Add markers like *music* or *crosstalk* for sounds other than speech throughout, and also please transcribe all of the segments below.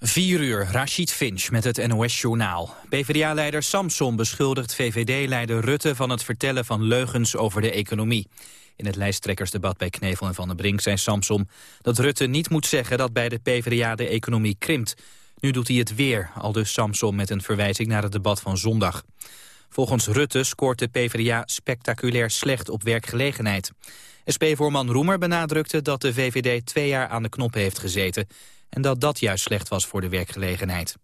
4 uur, Rashid Finch met het NOS-journaal. PvdA-leider Samson beschuldigt VVD-leider Rutte van het vertellen van leugens over de economie. In het lijsttrekkersdebat bij Knevel en Van der Brink zei Samson dat Rutte niet moet zeggen dat bij de PvdA de economie krimpt. Nu doet hij het weer, al dus Samson met een verwijzing naar het debat van zondag. Volgens Rutte scoort de PvdA spectaculair slecht op werkgelegenheid. SP-voorman Roemer benadrukte dat de VVD twee jaar aan de knop heeft gezeten en dat dat juist slecht was voor de werkgelegenheid.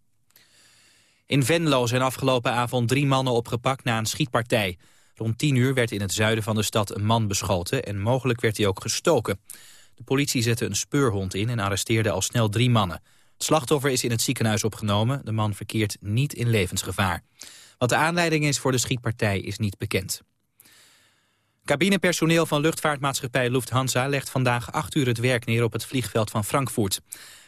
In Venlo zijn afgelopen avond drie mannen opgepakt na een schietpartij. Rond tien uur werd in het zuiden van de stad een man beschoten... en mogelijk werd hij ook gestoken. De politie zette een speurhond in en arresteerde al snel drie mannen. Het slachtoffer is in het ziekenhuis opgenomen. De man verkeert niet in levensgevaar. Wat de aanleiding is voor de schietpartij is niet bekend. Cabinepersoneel van luchtvaartmaatschappij Lufthansa legt vandaag acht uur het werk neer op het vliegveld van Frankfurt.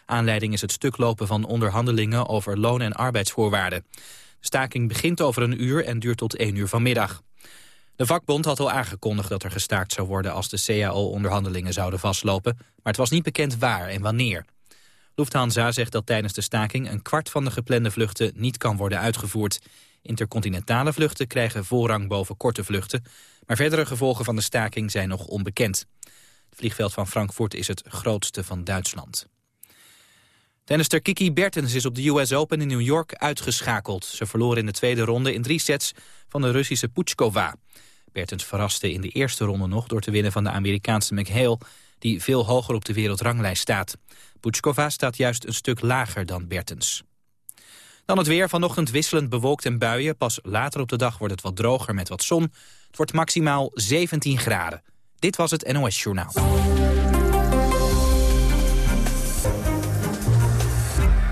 Aanleiding is het stuklopen van onderhandelingen over loon- en arbeidsvoorwaarden. De staking begint over een uur en duurt tot één uur vanmiddag. De vakbond had al aangekondigd dat er gestaakt zou worden als de CAO-onderhandelingen zouden vastlopen, maar het was niet bekend waar en wanneer. Lufthansa zegt dat tijdens de staking een kwart van de geplande vluchten niet kan worden uitgevoerd. Intercontinentale vluchten krijgen voorrang boven korte vluchten, maar verdere gevolgen van de staking zijn nog onbekend. Het vliegveld van Frankfurt is het grootste van Duitsland. Tennister Kiki Bertens is op de US Open in New York uitgeschakeld. Ze verloor in de tweede ronde in drie sets van de Russische Puchkova. Bertens verraste in de eerste ronde nog door te winnen van de Amerikaanse McHale... die veel hoger op de wereldranglijst staat. Puchkova staat juist een stuk lager dan Bertens. Dan het weer. Vanochtend wisselend bewolkt en buien. Pas later op de dag wordt het wat droger met wat zon. Het wordt maximaal 17 graden. Dit was het NOS Journaal.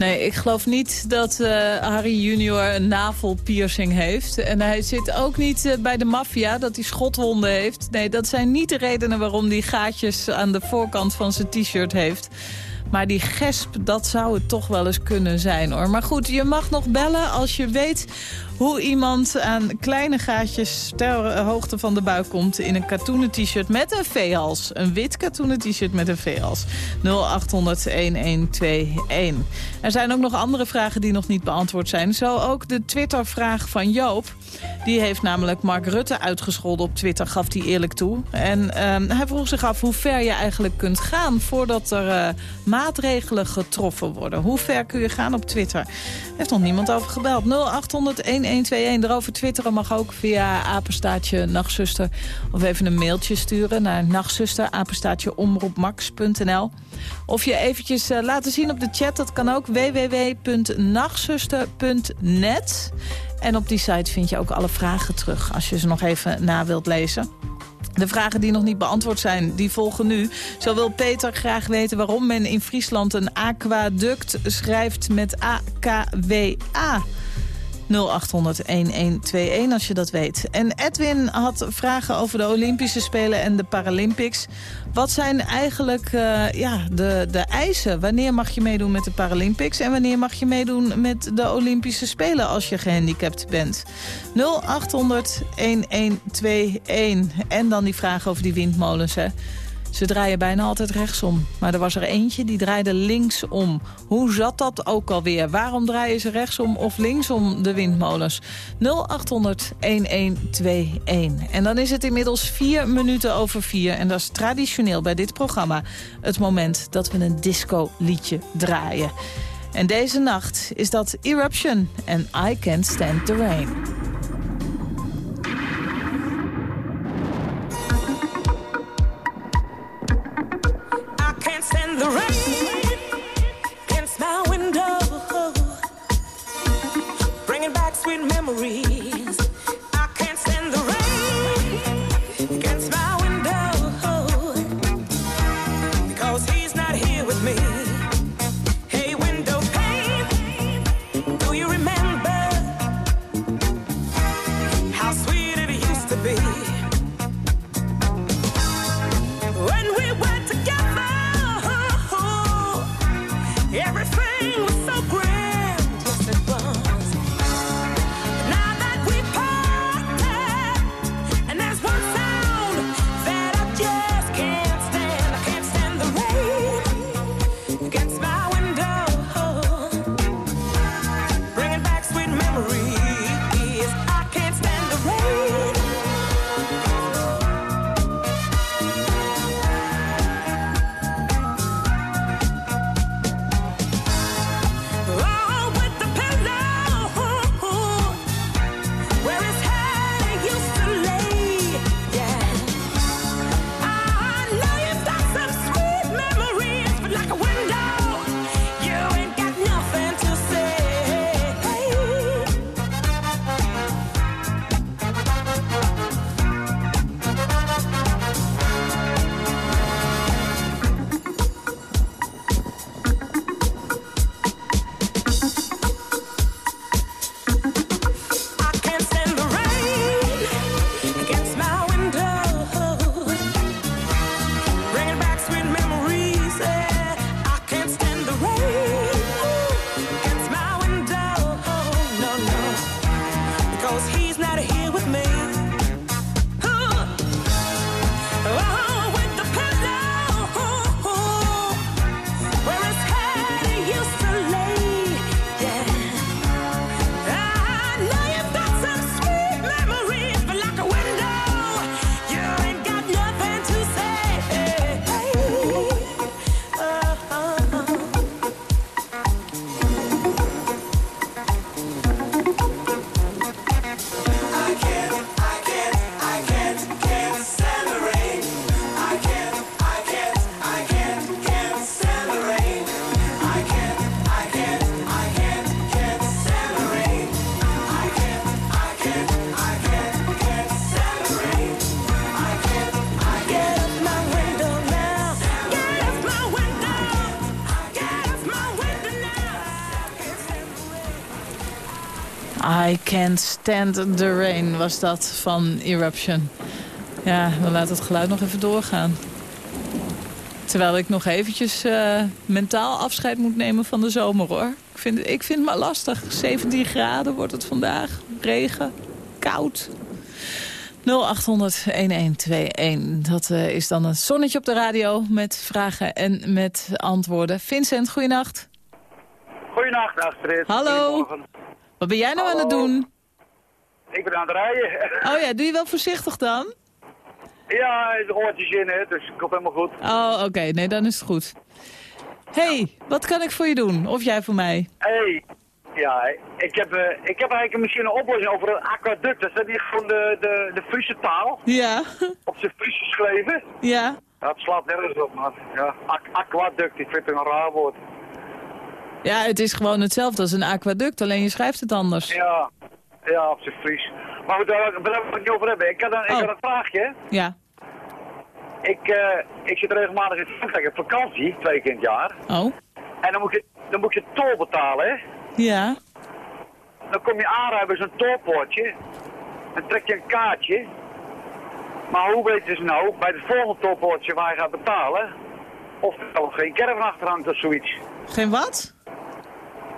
Nee, ik geloof niet dat uh, Harry junior een navelpiercing heeft. En hij zit ook niet uh, bij de maffia, dat hij schotwonden heeft. Nee, dat zijn niet de redenen waarom hij gaatjes aan de voorkant van zijn t-shirt heeft. Maar die gesp, dat zou het toch wel eens kunnen zijn hoor. Maar goed, je mag nog bellen als je weet hoe iemand aan kleine gaatjes ter hoogte van de buik komt... in een katoenen t-shirt met een V-hals. Een wit katoenen t-shirt met een V-hals. 0800-1121. Er zijn ook nog andere vragen die nog niet beantwoord zijn. Zo ook de Twitter-vraag van Joop. Die heeft namelijk Mark Rutte uitgescholden op Twitter, gaf hij eerlijk toe. En ehm, hij vroeg zich af hoe ver je eigenlijk kunt gaan... voordat er uh, maatregelen getroffen worden. Hoe ver kun je gaan op Twitter? Er heeft nog niemand over gebeld. 0800-1121. 1121. Erover twitteren mag ook via apenstaatje nachtzuster. Of even een mailtje sturen naar nachtzuster, apenstaatje omroepmax.nl. Of je eventjes uh, laten zien op de chat, dat kan ook www.nachtzuster.net. En op die site vind je ook alle vragen terug als je ze nog even na wilt lezen. De vragen die nog niet beantwoord zijn, die volgen nu. Zo wil Peter graag weten waarom men in Friesland een aquaduct schrijft met A-K-W-A. 0800-1121 als je dat weet. En Edwin had vragen over de Olympische Spelen en de Paralympics. Wat zijn eigenlijk uh, ja, de, de eisen? Wanneer mag je meedoen met de Paralympics... en wanneer mag je meedoen met de Olympische Spelen als je gehandicapt bent? 0800-1121. En dan die vraag over die windmolens, hè. Ze draaien bijna altijd rechtsom. Maar er was er eentje die draaide linksom. Hoe zat dat ook alweer? Waarom draaien ze rechtsom of linksom de windmolens? 0800 1121. En dan is het inmiddels vier minuten over vier. En dat is traditioneel bij dit programma het moment dat we een disco-liedje draaien. En deze nacht is dat Eruption en I Can't Stand the Rain. Memories. Can't Stand the Rain was dat van Eruption. Ja, dan laat het geluid nog even doorgaan. Terwijl ik nog eventjes eh, mentaal afscheid moet nemen van de zomer, hoor. Ik vind, ik vind het maar lastig. 17 graden wordt het vandaag. Regen. Koud. 0800-1121. Dat eh, is dan een zonnetje op de radio met vragen en met antwoorden. Vincent, goeienacht. Goedenacht, Astrid. Hallo. Goedemorgen. Wat ben jij nou aan het doen? Ik ben aan het rijden. Oh ja, doe je wel voorzichtig dan? ja, de oortjes in, hè, dus ik komt helemaal goed. Oh, oké. Nee, dan is het goed. hey, wat kan ik voor je doen? Of jij voor mij? hey, ja, ik heb, eh, ik heb eigenlijk misschien een oplossing over een aquaduct. Dat is niet gewoon de, de, de Friese taal, Ja, op zijn Fries geschreven. ja. Dat slaat nergens op, man. Ja, aqu- aquaduct, ik vind het een raar woord. Ja, het is gewoon hetzelfde als een aquaduct, alleen je schrijft het anders. Ja, ja, op zijn Fries. Maar goed, daar wil ik het niet over hebben. Ik had een, ik Oh. had een vraagje. Ja. Ik, eh, ik zit regelmatig in Frankrijk op vakantie, twee keer in het jaar. Oh, En dan moet je, dan moet je tol betalen, hè. ja. Dan kom je aanrijden bij zo'n tolpoortje. Dan trek je een kaartje. Maar hoe weten ze nou, bij het volgende tolpoortje waar je gaat betalen, of er geen caravan achter hangt of zoiets. Geen wat?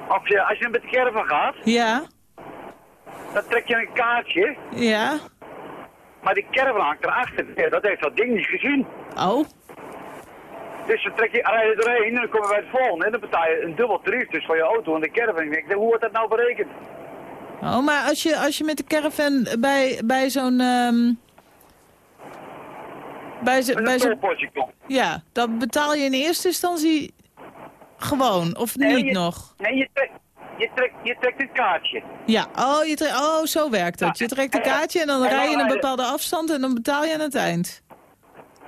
Of je, als je met de caravan gaat, Ja, dan trek je een kaartje, ja. maar die caravan hangt erachter. Ja, dat heeft dat ding niet gezien. Oh, Dus dan trek je, rij je doorheen en dan kom je bij het volgende en dan betaal je een dubbel tarief dus voor je auto en de caravan. Ik denk, hoe wordt dat nou berekend? oh maar als je, als je met de caravan bij, bij zo'n... ehm, bij zo, Met bij een zo, ja, dan betaal je in eerste instantie gewoon, of Nee, niet je- nog? Nee, je trekt, je, trekt, je trekt een kaartje. Ja, oh, je tre- oh, zo werkt het. Je trekt een kaartje en dan En dan rij je een je- bepaalde afstand en dan betaal je aan het eind.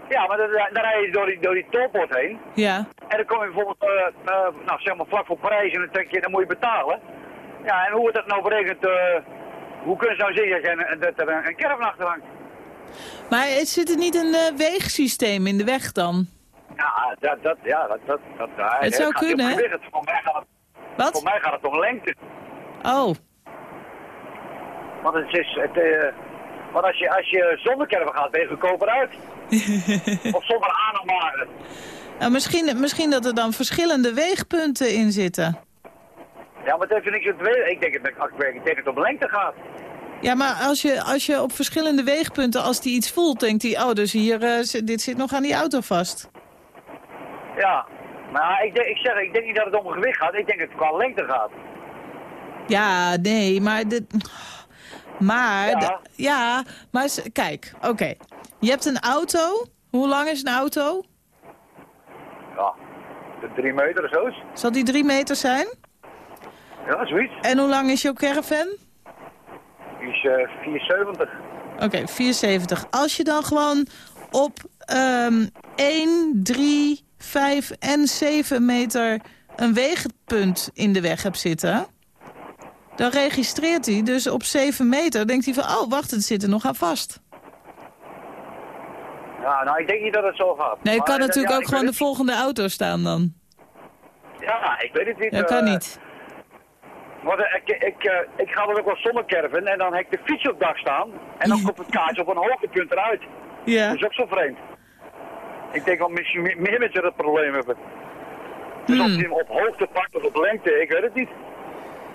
Ja, maar dan, dan rij je door die, door die tolpoort heen. Ja, En dan kom je bijvoorbeeld, eh, eh, nou zeg maar vlak voor Parijs en dan, trek je, dan moet je betalen. Ja, en hoe wordt dat nou berekend? eh, hoe kunnen ze nou zeggen dat er een, een caravan achter hangt? maar zit er niet een weegsysteem in de weg dan? Ja, dat, dat, ja, dat, dat, dat, ja, Het zou kunnen, hè? Voor mij gaat het, voor Wat? mij gaat het om lengte. Oh, Want het is, het, eh, want als je, als je zonder caravan gaat, ben je goedkoper uit. *laughs* of zonder aan of maar. nou, misschien, misschien dat er dan verschillende weegpunten in zitten. Ja, maar het heeft niks te weten. Ik denk, het, ik denk dat het om lengte gaat. Ja, maar als je, als je op verschillende weegpunten, als die iets voelt, denkt hij... oh, dus hier, eh, dit zit nog aan die auto vast. Ja. Maar ik, denk, ik zeg, ik denk niet dat het om gewicht gaat. Ik denk dat het qua lengte gaat. Ja, nee, maar... Dit, maar, Ja. maar kijk, oké. Je hebt een auto. Hoe lang is een auto? Ja. De drie meter of zo. Zal die drie meter zijn? Ja, zoiets. En hoe lang is jouw caravan? Die is eh 470. Oké, 74. Als je dan gewoon op ehm 1, 3, 5 en 7 meter een weegpunt in de weg hebt zitten... dan registreert hij dus op 7 meter. denkt hij van, oh, wacht, het zit er nog aan vast. Ja, nou, ik denk niet dat het zo gaat. Nee, het Maar, kan eh, natuurlijk ja, ook gewoon de volgende auto staan dan. Ja, ik weet het niet. Dat kan eh, niet. Want eh, ik, ik, ik ga er ook wel zonder caravan en dan heb ik de fiets op dak staan. En dan komt het kaartje op een hoogtepunt eruit. Ja. Dat is ook zo vreemd. Ik denk wel misschien meer mensen dat probleem hebben. Dus of Hmm. je hem op hoogte pakt of op lengte, ik weet het niet.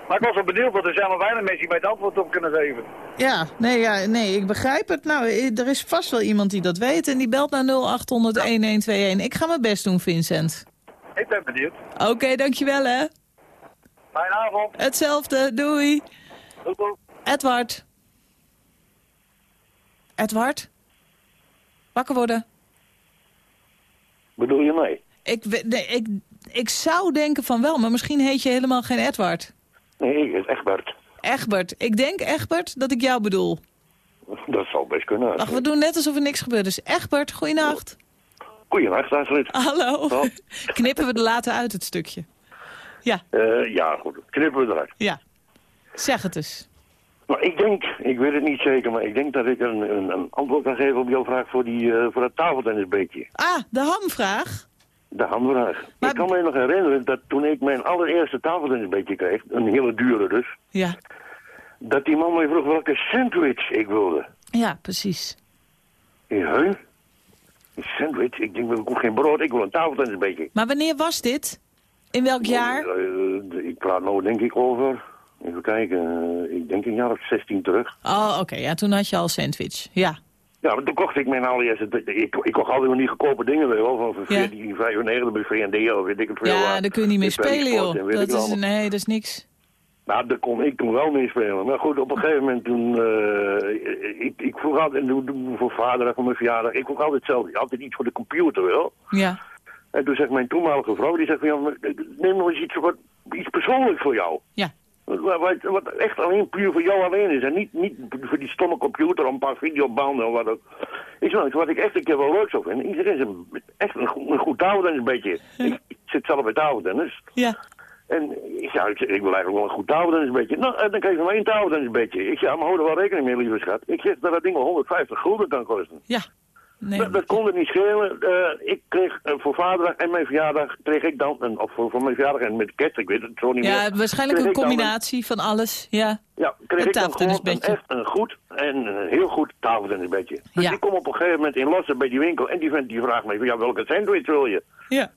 Maar ik was wel benieuwd, want er zijn maar weinig mensen die mij het antwoord op kunnen geven. Ja, nee, ja, nee, ik begrijp het. Nou, eh, er is vast wel iemand die dat weet en die belt naar 0800-1121. Ik ga mijn best doen, Vincent. Ik ben benieuwd. Oké, dankjewel hè. Fijne avond. Hetzelfde, doei. Doei, doei. Edward. Edward? Wakker worden. Bedoel je mij? Ik, nee, ik, ik zou denken van wel, maar misschien heet je helemaal geen Edward. Nee, het is Egbert. Egbert. Ik denk, Egbert, dat ik jou bedoel. Dat zou best kunnen. Wacht, we doen net alsof er niks gebeurd is. Egbert, goeienacht. Goeienacht, Astrid. Hallo. Oh. *laughs* Knippen we er later uit, het stukje. Ja, Eh, ja, goed. Knippen we eruit. ja. Zeg het eens. Maar ik denk, ik weet het niet zeker, maar ik denk dat ik een, een, een antwoord kan geven op jouw vraag voor, die, eh, voor het tafeltennisbeetje. Ah, de hamvraag. De hamvraag. Maar- Ik kan me nog herinneren dat toen ik mijn allereerste tafeltennisbeetje kreeg, een hele dure dus, Ja, dat die man mij vroeg welke sandwich ik wilde. ja, precies. Ja? Een sandwich? Ik denk, ik hoef geen brood, ik wil een tafeltennisbeetje. Maar wanneer was dit? In welk jaar? Eh, ik praat nou denk ik over, even kijken, eh, ik denk een jaar of 16 terug. Oh, oké. Ja, toen had je al sandwich. Ja. Ja, maar toen kocht ik mijn allereerste, ik, ik kocht altijd niet goedkope dingen, weet je wel, van Ja. 14,95 bij V&D of weet ik het veel. Ja, waar. daar kun je niet mee Bij spelen, joh. Dat is, nee, dat is niks. Nou, daar kon ik toen wel mee spelen. Maar goed, op een gegeven moment toen, eh, ik, ik vroeg altijd, voor vader en voor mijn verjaardag, ik vroeg altijd zelf, altijd iets voor de computer, wel. Ja. En toen zegt mijn toenmalige vrouw, die zegt van, ja, maar neem nog eens iets, wat, iets persoonlijks voor jou. Ja. Wat, wat, echt alleen puur voor jou alleen is. En niet, niet voor die stomme computer, een paar videobanden of wat ook. Is wel iets wat ik echt een keer wel leuk zou vinden. Iedereen is een, echt een, goed- een goed een beetje. Ik, ik zit zelf bij tafeltennis. Ja. En ik, ja, ik, zeg, ik wil eigenlijk wel een goed tafeltennis een beetje. Nou, eh, dan krijg je maar één beetje. Ik zeg, maar hou er wel rekening mee, lieve schat. Ik zeg dat dat ding wel 150 gulden kan kosten. Ja. Nee. Dat, dat kon er niet schelen. Eh, ik kreeg voor vaderdag en mijn verjaardag kreeg ik dan, een, of voor, voor mijn verjaardag en met kerst, ik weet het zo niet meer. Ja, waarschijnlijk een combinatie van alles. Ja. ja, kreeg Een ik dan een, echt een goed en een heel goed tafeltennisbedje. Dus Ja. ik kom op een gegeven moment in Lossen bij die winkel en die vent die vraagt mij, van, ja, welke sandwich wil je? Ja.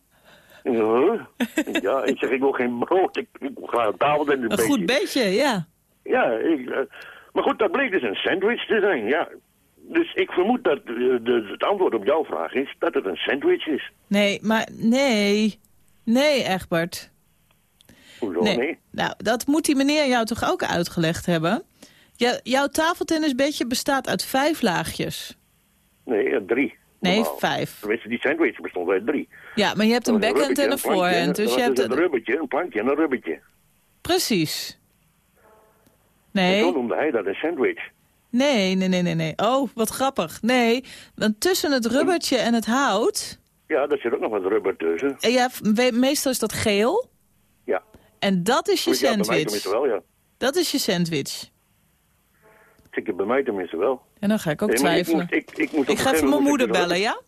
Huh? *laughs* ja, ik zeg, ik wil geen brood, ik, ik wil graag een Een tafeltennisbedje. goed beetje, ja. Ja, ik, eh, maar goed, dat bleek dus een sandwich te zijn, ja. Dus ik vermoed dat eh, de, het antwoord op jouw vraag is dat het een sandwich is. Nee, maar nee. Nee, Egbert. Hoezo? Nee. Nou, dat moet die meneer jou toch ook uitgelegd hebben? Ja, jouw tafeltennisbedje bestaat uit vijf laagjes. Nee, drie. Nee, Normaal. vijf. Tenminste, die sandwich bestond uit drie. Ja, maar je hebt een backhand en een voorhand. Dus je hebt een rubbertje, een plankje en een rubbertje. Precies. En Nee, noemde hij dat een sandwich. Nee, nee, nee, nee, nee. Oh, wat grappig. Nee, want tussen het rubbertje en het hout... Ja, daar zit ook nog wat rubber tussen. eh, Ja, meestal is dat geel. Ja. En dat is je Ja, sandwich. wel, ja. Dat is je sandwich. Ik bij mij tenminste wel. En dan ga ik ook Nee, ik twijfelen. moest- ik, ik, moest Ik ga even mijn moeder ik bellen, ja?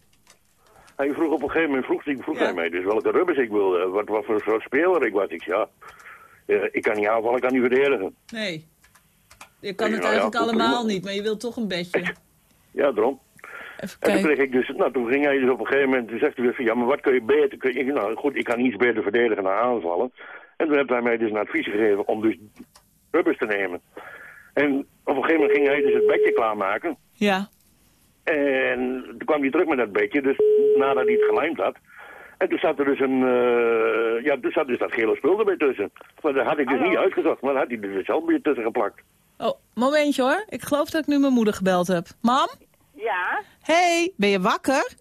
Hij vroeg op een gegeven moment vroeg, hij- vroeg Ja. hij mij dus welke rubbers ik wilde. Wat, wat voor soort speler ik was. Ik zei, ja, eh, ik kan niet aanvallen, ik kan niet verdedigen. Nee. Je kan het ja, eigenlijk allemaal niet, maar je wilt toch een beetje. Ja, daarom. Even En toen kreeg ik dus, nou toen ging hij dus op een gegeven moment, toen zegt hij weer van, ja, maar wat kun je beter? Kun je, nou goed, ik kan iets beter verdedigen dan aanvallen. En toen heeft hij mij dus een advies gegeven om dus rubbers te nemen. En op een gegeven moment ging hij dus het bedje klaarmaken. Ja. En toen kwam hij terug met dat bedje, dus nadat hij het gelijmd had. En toen zat er dus een, eh, ja, toen zat dus dat gele spul erbij tussen. Maar dat had ik dus niet uitgezocht, maar daar had hij er dus zelf weer tussen geplakt. Oh, momentje hoor. Ik geloof dat ik nu mijn moeder gebeld heb. Mam? Ja, Hey, ben je wakker?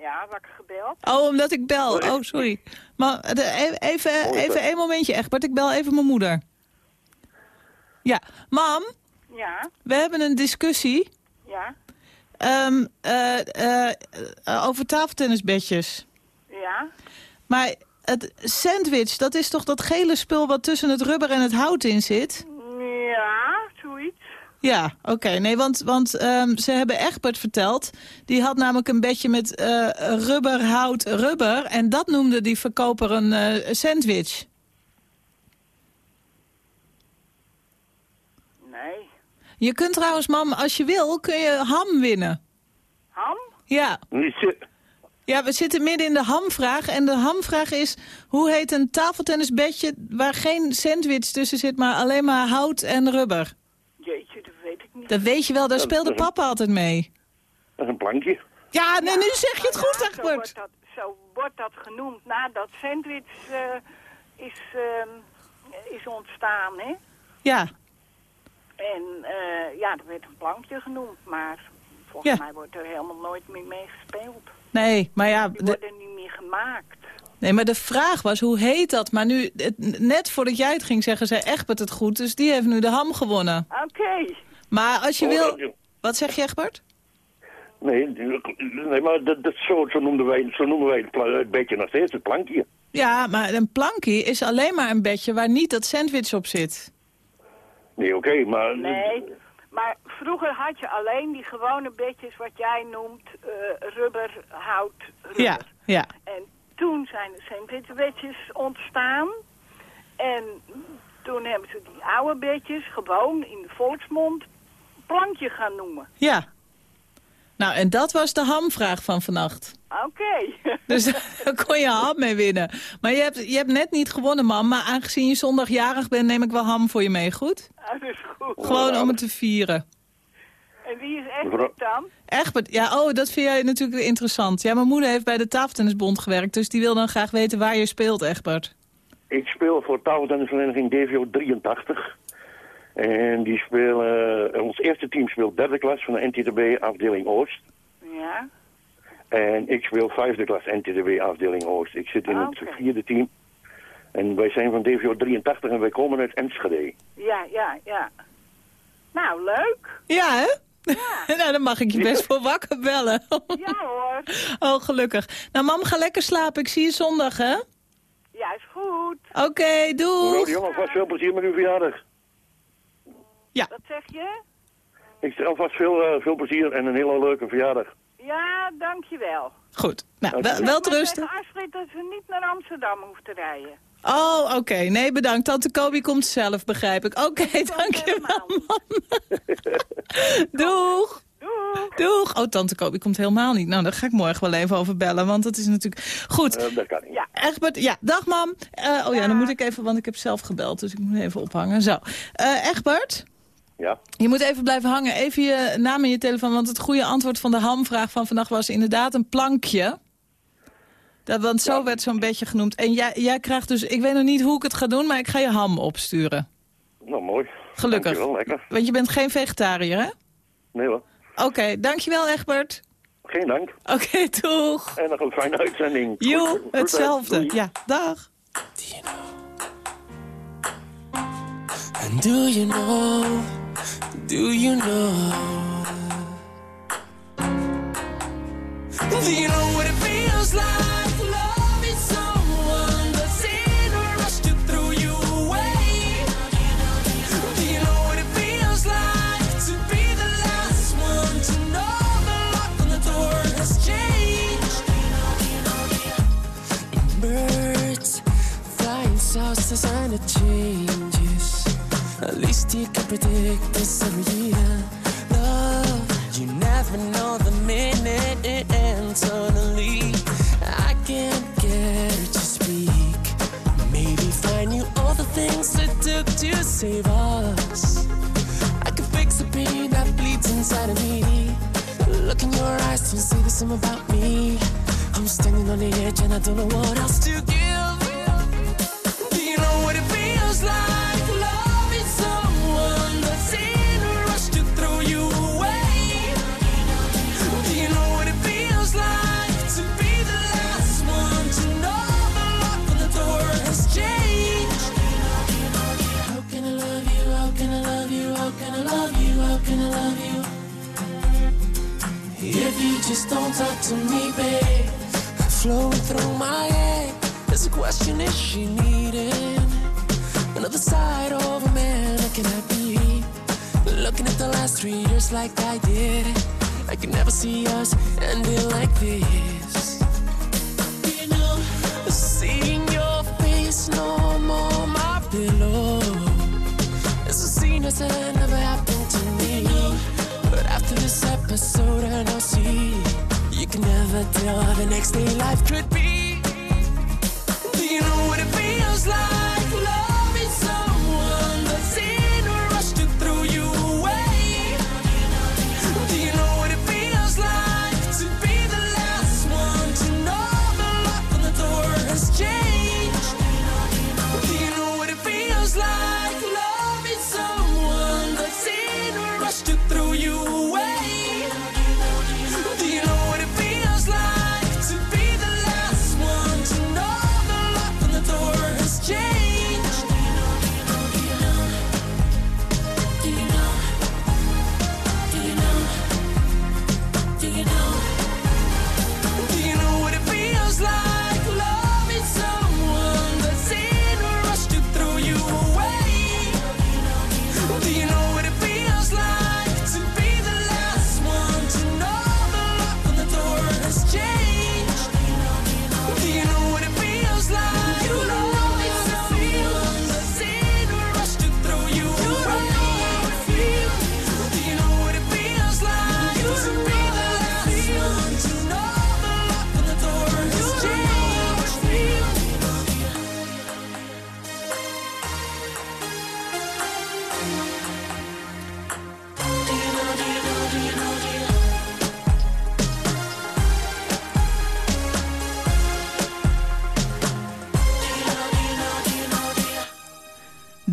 ja, wakker gebeld. Oh, omdat ik bel. Oh, sorry. Maar e- even, even één momentje, Egbert. Ik bel even mijn moeder. Ja, mam, Ja, we hebben een discussie ja, ehm, eh, eh, over tafeltennisbedjes. ja. Maar het sandwich, dat is toch dat gele spul wat tussen het rubber en het hout in zit? Ja. Ja, oké. Nee, want, want ehm, ze hebben Egbert verteld. Die had namelijk een bedje met eh, rubber, hout, rubber. En dat noemde die verkoper een eh, sandwich. Nee. Je kunt trouwens, mam, als je wil, kun je ham winnen. Ham? Ja. Ja, we zitten midden in de hamvraag. En de hamvraag is, hoe heet een tafeltennisbedje waar geen sandwich tussen zit, maar alleen maar hout en rubber? Jeetje, dat weet ik niet. Dat weet je wel, daar speelde een- papa altijd mee. Dat is een plankje. Ja, nee, nu zeg je het goed, Ja, zo Egbert. wordt, dat, zo wordt dat genoemd nadat sandwich eh, is, ehm, is ontstaan, hè? Ja, En eh, ja, er werd een plankje genoemd, maar volgens Ja. mij wordt er helemaal nooit meer mee gespeeld. nee, maar ja, Die de, worden niet meer gemaakt. Nee, maar de vraag was, hoe heet dat? Maar nu, het- net voordat jij het ging zeggen, zei Egbert het goed. Dus die heeft nu de ham gewonnen. Oké. Maar als je Oh, wil... Wat zeg je, Egbert? Nee, nee maar dat, dat, zo, zo, noemden wij, zo noemen wij het, beetje nog steeds, het plankje. Ja, maar een plankie is alleen maar een bedje waar niet dat sandwich op zit. Nee, oké, maar... Nee, maar vroeger had je alleen die gewone bedjes wat jij noemt eh, rubber, hout, rubber. Ja, ja. En toen zijn de sandwichbedjes ontstaan. En toen hebben ze die oude bedjes gewoon in de volksmond plankje gaan noemen. Ja. Nou, en dat was de hamvraag van vannacht. Oké. *laughs* Dus daar kon je ham mee winnen. Maar je hebt, je hebt net niet gewonnen, mam. Maar aangezien je zondag jarig bent, neem ik wel ham voor je mee, goed? Dat is goed. Gewoon om het te vieren. En wie is echt dan? Egbert, ja, oh, dat vind jij natuurlijk weer interessant. Ja, mijn moeder heeft bij de tafeltennisbond gewerkt, dus die wil dan graag weten waar je speelt, Egbert. Ik speel voor tafeltennisvereniging DVO 83. En die spelen, eh, ons eerste team speelt derde klas van de NTTB afdeling Oost. Ja. En ik speel vijfde klas NTTB afdeling Oost. Ik zit in Ah, het vierde team. En wij zijn van DVO 83 en wij komen uit Enschede. Ja, ja, ja. Nou, leuk. Ja, hè? *laughs* nou, dan mag ik je best voor wakker bellen. Ja hoor. *laughs* oh, gelukkig. Nou, mam, ga lekker slapen. Ik zie je zondag, hè? Ja, is goed. Oké, doei. de Jong, alvast veel plezier met uw verjaardag. Wat zeg je? Ik stel alvast veel, eh, veel plezier en een hele leuke verjaardag. Ja, dankjewel. Goed. Nou, wel, wel te rusten. dat ze niet naar Amsterdam hoeft te rijden. Oh, oké. Nee, bedankt. Tante Kobi komt zelf, begrijp ik. Oké, dankjewel, man. *laughs* Doeg. Doeg. Oh, tante Kobi komt helemaal niet. Nou, daar ga ik morgen wel even over bellen, want dat is natuurlijk... Goed. Eh, dat kan niet. Ja. Egbert, ja, dag mam. Eh, oh ja, dan moet ik even, want ik heb zelf gebeld, dus ik moet even ophangen. Zo. Eh Egbert, Ja. je moet even blijven hangen. Even je naam en je telefoon, want het goede antwoord van de hamvraag van vannacht was inderdaad een plankje. Dat, want zo werd zo'n beetje genoemd. En jij, jij krijgt dus, ik weet nog niet hoe ik het ga doen, maar ik ga je ham opsturen. Nou, mooi. Gelukkig. Dankjewel, lekker. Want je bent geen vegetariër, hè? Nee hoor. Oké, dankjewel Egbert. Geen dank. Oké, *laughs* doeg. En nog een fijne uitzending. *laughs* Goed- Jo, goed, hè. hetzelfde. Doei. Ja, dag. And do you know, do you know? Do you know what it feels like? Loving someone that's in a rush to throw you away. Do you know what it feels like to be the last one to know the lock on the door has changed? Birds flying south sign the changes. At least you can predict this every year. You know the minute. Suddenly, I can't get her to speak. Maybe find you all the things it took to save us. I can fix the pain that bleeds inside of me. Look in your eyes, don't say the same about me. I'm standing on the edge and I don't know what else to give. Do you know what it feels like? How can I love you? If you just don't talk to me, babe, flowing through my head. There's a question: Is she needing another side of a man? Can I be looking at the last three years like I did? I could never see us ending like this. You know, seeing your face no more my pillow. It's a scene that's never episode, I know see you can never tell how the next day life could be. Do you know what it feels like?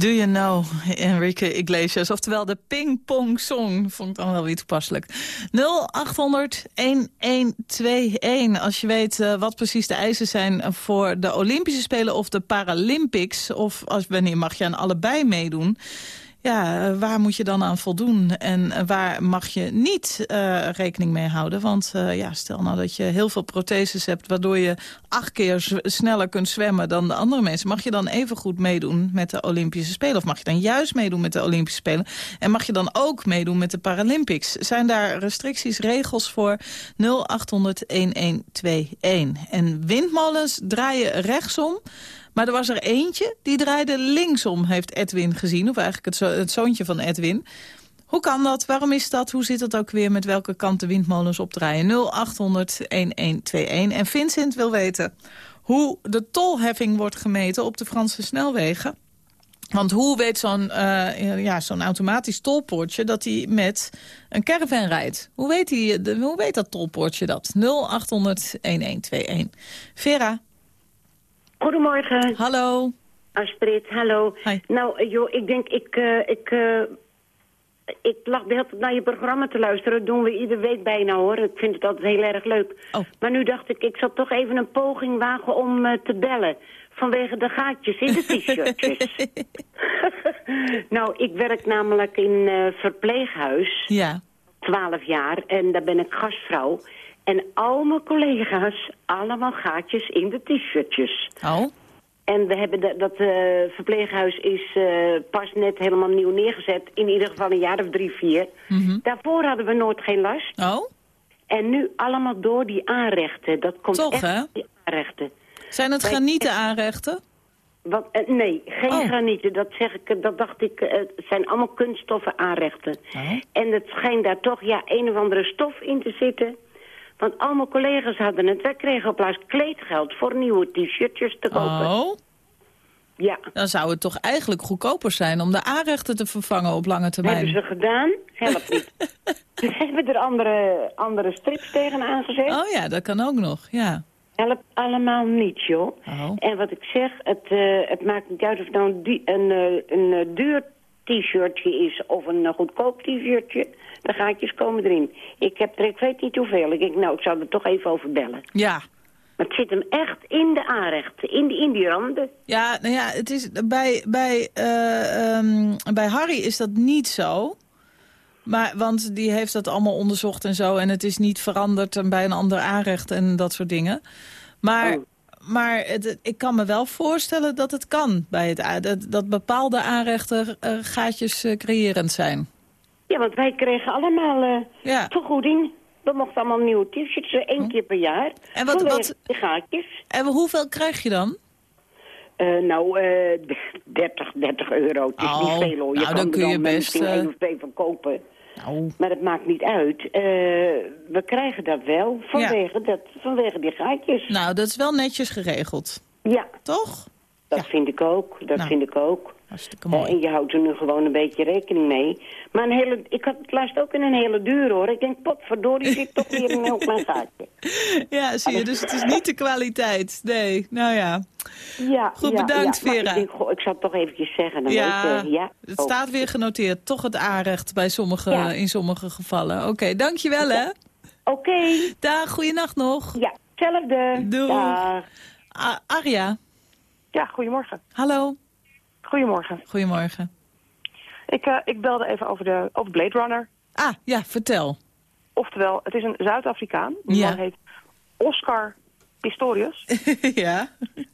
Do You Know, Enrique Iglesias. Oftewel de ping-pong song. Vond ik dan wel weer toepasselijk. 0800-1121. Als je weet eh, wat precies de eisen zijn voor de Olympische Spelen of de Paralympics. Of als, wanneer mag je aan allebei meedoen. Ja, eh, waar moet je dan aan voldoen? En eh, waar mag je niet eh, rekening mee houden? Want ja, stel nou dat je heel veel protheses hebt... waardoor je acht keer sneller kunt zwemmen dan de andere mensen. Mag je dan even goed meedoen met de Olympische Spelen? Of mag je dan juist meedoen met de Olympische Spelen? En mag je dan ook meedoen met de Paralympics? Zijn daar restricties, regels voor? 0800-1121. En windmolens draaien rechtsom... Maar er was er eentje, die draaide linksom, heeft Edwin gezien. Of eigenlijk het, zo het zoontje van Edwin. Hoe kan dat? Waarom is dat? Hoe zit het ook weer met welke kant de windmolens opdraaien? 0800-1121. En Vincent wil weten hoe de tolheffing wordt gemeten op de Franse snelwegen. Want hoe weet zo'n eh, ja, zo'n automatisch tolpoortje dat hij met een caravan rijdt? Hoe weet, hij, hoe weet dat tolpoortje dat? 0800-1121. Vera, Goedemorgen, hallo. Astrid, hallo. Hi. Nou, eh, joh, ik denk, ik, eh, ik, eh, ik lag de hele tijd naar je programma te luisteren. Dat doen we iedere week bijna, hoor. Ik vind het altijd heel erg leuk. Oh. Maar nu dacht ik, ik zal toch even een poging wagen om te bellen. Vanwege de gaatjes in de t-shirtjes. *laughs* *laughs* nou, ik werk namelijk in verpleeghuis, Ja. 12 jaar. En daar ben ik gastvrouw. En al mijn collega's, allemaal gaatjes in de t-shirtjes. Oh. En we hebben de- dat eh, verpleeghuis is eh, pas net helemaal nieuw neergezet. In ieder geval een jaar of drie, vier. Daarvoor hadden we nooit geen last. Oh? En nu allemaal door die aanrechten. Dat komt Toch, echt hè? die aanrechten. Zijn het granieten aanrechten? Eh, nee, geen Oh. granieten. Dat zeg ik, dat dacht ik. het zijn allemaal kunststoffen aanrechten. Oh. En het schijnt daar toch ja, een of andere stof in te zitten. Want al mijn collega's hadden het. Wij kregen op plaats kleedgeld voor nieuwe t-shirtjes te kopen. Oh. Ja. Dan zou het toch eigenlijk goedkoper zijn om de aanrechten te vervangen op lange termijn. Hebben ze gedaan? Helpt niet. *laughs* Ze hebben er andere, andere strips tegen aangezet. Oh ja, dat kan ook nog, ja. Helpt allemaal niet, joh. Oh. En wat ik zeg, het, eh, het maakt niet uit of het nou een, du- een, eh, een eh, duur t-shirtje is of een goedkoop t-shirtje. De gaatjes komen erin. Ik heb er, ik weet niet hoeveel. Ik denk, nou, ik zou er toch even over bellen. Ja. Maar het zit hem echt in de aanrechten, in, die in die randen. Ja, nou ja, het is, bij, bij, eh, ehm, bij Harry is dat niet zo. Maar, want die heeft dat allemaal onderzocht en zo. En het is niet veranderd en bij een ander aanrecht en dat soort dingen. Maar, Oh. Maar het, ik kan me wel voorstellen dat het kan. Bij het, dat, dat bepaalde aanrechten eh, gaatjes eh, creërend zijn. Ja, want wij kregen allemaal Ja. vergoeding. We mochten allemaal nieuwe t-shirts, één keer per jaar. En wat- wat- De gaatjes. En hoeveel krijg je dan? Nou, eh *laughs* 30, 30 euro. Het is Oh, niet veel hoor. Je nou, kan dan kun je dan best, één of twee van kopen. Nou, Maar dat maakt niet uit. Eh, we krijgen dat wel vanwege, dat, vanwege die gaatjes. nou, dat is wel netjes geregeld. Ja, Toch? dat vind ik ook. Dat Nou, vind ik ook. Hartstikke mooi. en je houdt er nu gewoon een beetje rekening mee. Maar een hele, ik had het laatst ook in een hele duur hoor. Ik denk, potverdorie, zit toch weer een heel klein gaatje. *laughs* Ja, zie je, dus het is niet de kwaliteit. Nee, nou ja. Ja, Goed, ja, bedankt, ja. Vera. Ik, denk, goh, ik zal het toch eventjes zeggen. Dan Ja, weet ja. het Oh. staat weer genoteerd. Toch het aanrecht bij sommige, Ja. in sommige gevallen. Oké, dankjewel hè. Oké, Dag, goeienacht nog. ja, hetzelfde. Doeg. Dag. A- Arja, Ja, goedemorgen. hallo. Goedemorgen. Goedemorgen. Ik, eh, ik belde even over, de, over Blade Runner. Ah, ja, vertel. Oftewel, het is een Zuid-Afrikaan. Die Ja. man heet Oscar Pistorius. *laughs* ja.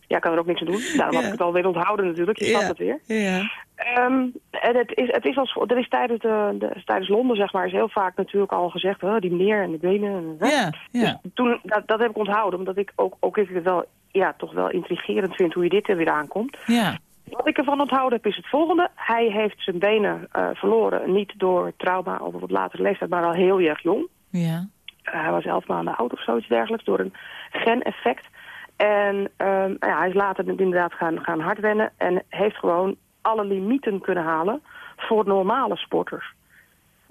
Ja, ik kan er ook niks aan doen. Daarom had Ja. ik het alweer onthouden natuurlijk. Je ja. snapt het weer. Ja. Ehm, en het is, het is als, er is tijdens, de, de, tijdens Londen, zeg maar, is heel vaak natuurlijk al gezegd, hè, die meneer en de benen. En. Ja, ja. Dus toen, dat, dat heb ik onthouden, omdat ik ook, ook ik het wel, ja, toch wel intrigerend vind hoe je dit er weer aankomt. Ja. Wat ik ervan onthouden heb is het volgende. Hij heeft zijn benen eh, verloren, niet door trauma of op wat latere leeftijd, maar al heel erg jong. Ja. Eh, hij was elf maanden oud of zoiets dergelijks, door een geneffect. En ehm, nou ja, hij is later inderdaad gaan, gaan hardrennen en heeft gewoon alle limieten kunnen halen voor normale sporters.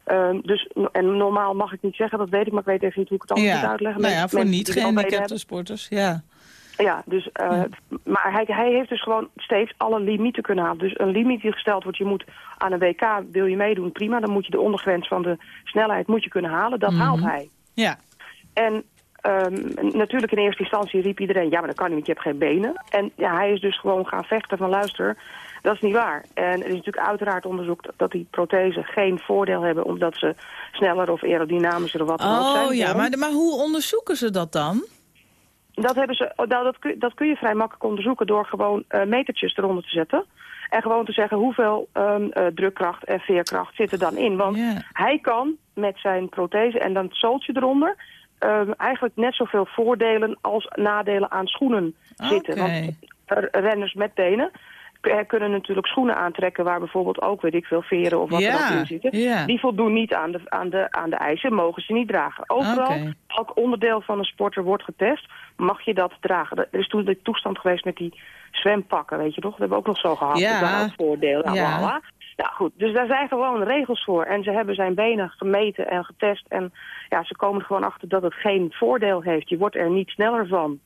Ehm, dus, en normaal mag ik niet zeggen, dat weet ik, maar ik weet even niet hoe ik het anders moet Ja. uitleggen. Nou ja, voor niet gehandicapte sporters. Ja. Ja, dus, eh, maar hij, hij heeft dus gewoon steeds alle limieten kunnen halen. Dus een limiet die gesteld wordt, je moet aan een WK, wil je meedoen, prima. Dan moet je de ondergrens van de snelheid moet je kunnen halen. Dat Mhm. haalt hij. Ja. En ehm, natuurlijk in eerste instantie riep iedereen, ja, maar dat kan niet, want je hebt geen benen. En ja, hij is dus gewoon gaan vechten van luister, dat is niet waar. En er is natuurlijk uiteraard onderzoek dat- die prothesen geen voordeel hebben... omdat ze sneller of aerodynamischer of wat dan ook zijn. Oh ja, maar, maar hoe onderzoeken ze dat dan? Dat, hebben ze, nou, dat, kun, dat kun je vrij makkelijk onderzoeken door gewoon eh, metertjes eronder te zetten. En gewoon te zeggen hoeveel eh, drukkracht en veerkracht zit er dan in. Want hij kan met zijn prothese en dan het zooltje eronder... ehm, eigenlijk net zoveel voordelen als nadelen aan schoenen zitten. Oké. Want renners met benen kunnen natuurlijk schoenen aantrekken... waar bijvoorbeeld ook, weet ik veel, veren of wat Ja, er ook in zitten. ja. Die voldoen niet aan de, aan, de, aan de eisen, mogen ze niet dragen. Overal, elk onderdeel van een sporter wordt getest, mag je dat dragen. Er is toen de toestand geweest met die zwempakken, weet je toch? Dat hebben we ook nog zo gehad. Ja. Dat voordelen. Nou, Ja. voilà. Ja, goed. Dus daar zijn gewoon regels voor. En ze hebben zijn benen gemeten en getest. En ja, ze komen er gewoon achter dat het geen voordeel heeft. Je wordt er niet sneller van.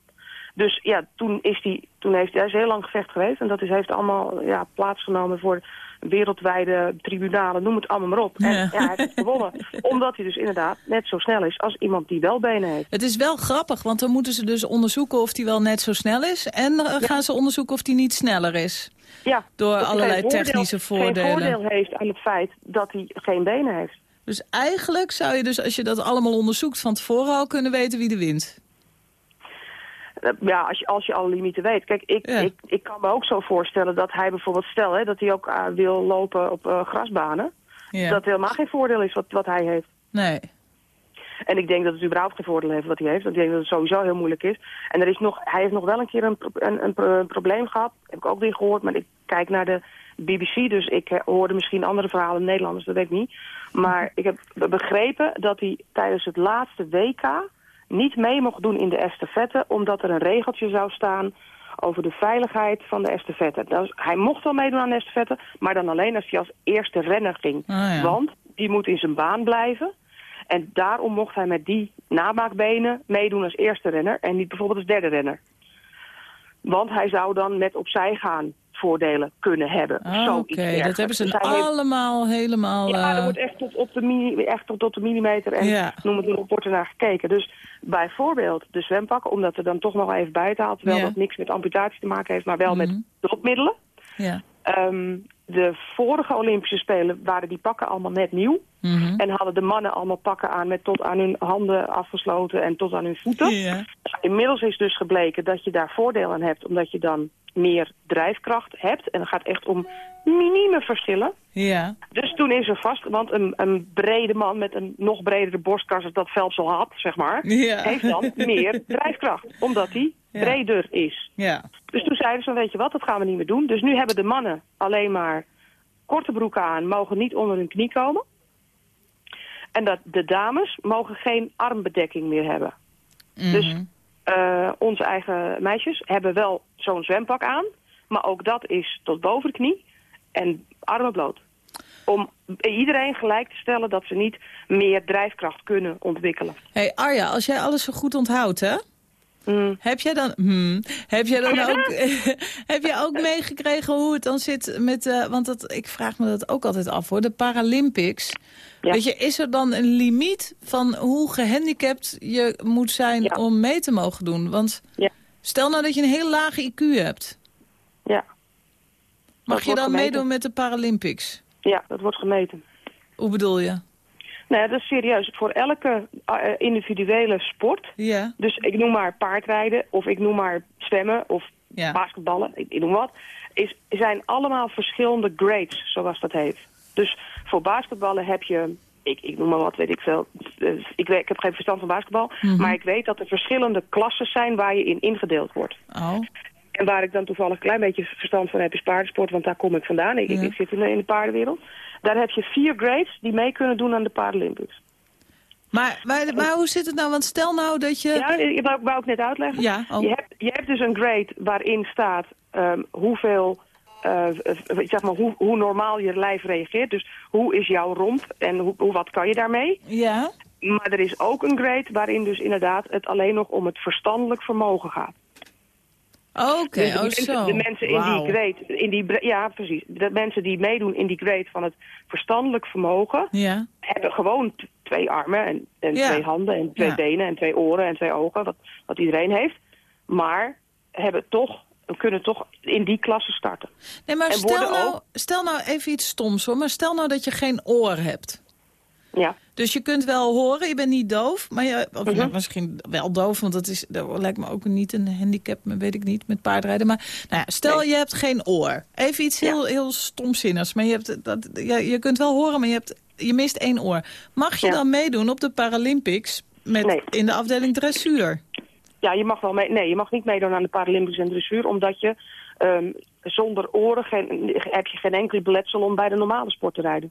Dus ja, toen is hij, toen heeft hij, hij is heel lang gevecht geweest. En dat is, heeft allemaal ja, plaatsgenomen voor wereldwijde tribunalen, noem het allemaal maar op. En Ja. ja, hij heeft gewonnen. *laughs* Omdat hij dus inderdaad net zo snel is als iemand die wel benen heeft. Het is wel grappig, want dan moeten ze dus onderzoeken of die wel net zo snel is. En eh, gaan ze onderzoeken of die niet sneller is. Ja, Door hij allerlei geen voordeel- technische Geen voordelen. voordeel heeft aan het feit dat hij geen benen heeft. Dus eigenlijk zou je dus, als je dat allemaal onderzoekt van tevoren al kunnen weten wie er wint. Eh, Ja, als je, als je alle limieten weet. Kijk, ik, Ja. ik, ik kan me ook zo voorstellen dat hij bijvoorbeeld, stel hè, dat hij ook eh, wil lopen op eh, grasbanen. Ja. Dat helemaal geen voordeel is wat, wat hij heeft. Nee. En ik denk dat het überhaupt geen voordeel heeft wat hij heeft. Want ik denk dat het sowieso heel moeilijk is. En er is nog, hij heeft nog wel een keer een, een, een, pro- een probleem gehad. Heb ik ook weer gehoord. Maar ik kijk naar de BBC. Dus ik hoorde misschien andere verhalen Nederlanders. Dat weet ik niet. Maar ik heb be- begrepen dat hij tijdens het laatste WK niet mee mocht doen in de estafette. Omdat er een regeltje zou staan over de veiligheid van de estafette. Dus hij mocht wel meedoen aan de estafette, maar dan alleen als hij als eerste renner ging. Ah, ja. Want die moet in zijn baan blijven. En daarom mocht hij met die namaakbenen meedoen als eerste renner en niet bijvoorbeeld als derde renner. Want hij zou dan met opzij gaan voordelen kunnen hebben. Ah, Oké, dat hebben ze Dus hij heeft- allemaal helemaal... ja, er eh, wordt echt tot op de, mini, echt tot op de millimeter en Ja. noem het op, wordt er naar gekeken. Dus bijvoorbeeld de zwempakken, om dat er dan toch nog even bij terwijl Ja. dat niks met amputatie te maken heeft, maar wel met Mhm. hulpmiddelen. ja. Ehm, de vorige Olympische Spelen waren die pakken allemaal net nieuw. Mhm. En hadden de mannen allemaal pakken aan met tot aan hun handen afgesloten en tot aan hun voeten. Inmiddels is dus gebleken dat je daar voordeel aan hebt, omdat je dan meer drijfkracht hebt. En het gaat echt om minieme verschillen. Ja. Dus toen is er vast, want een, een brede man met een nog bredere borstkas als dat Phelps al had, zeg maar, Ja. *laughs* heeft dan meer drijfkracht, omdat hij Ja. breder is. Ja. Dus toen zeiden ze, weet je wat, dat gaan we niet meer doen. Dus nu hebben de mannen alleen maar korte broeken aan, mogen niet onder hun knie komen. En dat de dames mogen geen armbedekking meer hebben. Dus eh, onze eigen meisjes hebben wel zo'n zwempak aan, maar ook dat is tot boven de knie en armen bloot. Om iedereen gelijk te stellen dat ze niet meer drijfkracht kunnen ontwikkelen. hey Arja, als jij alles zo goed onthoudt, hè? Mm. Heb jij dan, hmm, heb jij dan *laughs* ook, *laughs* heb jij ook meegekregen hoe het dan zit met, eh, want dat, ik vraag me dat ook altijd af hoor, de Paralympics. Ja. Weet je, is er dan een limiet van hoe gehandicapt je moet zijn Ja. om mee te mogen doen? Want Ja. stel nou dat je een heel lage IQ hebt. Ja. Mag je dan gemeten. meedoen met de Paralympics? Ja, dat wordt gemeten. Hoe bedoel je? Nee, dat is serieus. Voor elke eh, individuele sport, Ja, dus ik noem maar paardrijden of ik noem maar zwemmen of ja. basketballen, ik, ik noem wat, is, zijn allemaal verschillende grades, zoals dat heet. Dus voor basketballen heb je, ik, ik noem maar wat, weet ik veel. Eh, Ik, weet, ik heb geen verstand van basketbal, Mhm. maar ik weet dat er verschillende klassen zijn waar je in ingedeeld wordt. Oh, En waar ik dan toevallig een klein beetje verstand van heb is paardensport, want daar kom ik vandaan. Ik, ik- Ja. ik zit in de, in de paardenwereld. Daar heb je vier grades die mee kunnen doen aan de Paralympics. maar, maar, maar hoe zit het nou? Want stel nou dat je... Ja, ik wou, wou ik net uitleggen. Ja, oh. Je, hebt, je hebt dus een grade waarin staat ehm, hoeveel, eh, zeg maar, hoe, hoe normaal je lijf reageert. Dus hoe is jouw romp en hoe, hoe, wat kan je daarmee? Ja? Maar er is ook een grade waarin dus inderdaad het alleen nog om het verstandelijk vermogen gaat. Oké, Dus de oh mensen, zo. De mensen in die grade, in die, ja precies, de mensen die meedoen in die grade van het verstandelijk vermogen, Ja, hebben gewoon twee armen en, en Ja. twee handen en twee Ja. benen en twee oren en twee ogen, wat, wat iedereen heeft. Maar hebben toch, kunnen toch in die klasse starten. Nee, maar stel nou, ook- stel nou even iets stoms hoor. Maar stel nou dat je geen oor hebt. Ja, Dus je kunt wel horen, je bent niet doof. Maar je, of Mhm. misschien wel doof, want dat, is, dat lijkt me ook niet een handicap, maar weet ik niet, met paardrijden. Maar nou ja, stel Nee. je hebt geen oor. Even iets heel, heel stomzinnigs. Maar je, hebt, dat, ja, je kunt wel horen, maar je, hebt, je mist één oor. Mag je dan meedoen op de Paralympics met, Nee. in de afdeling dressuur? ja je mag wel mee, nee, je mag niet meedoen aan de Paralympics en dressuur, omdat je ehm, zonder oren geen, heb je geen enkel beletsel om bij de normale sport te rijden.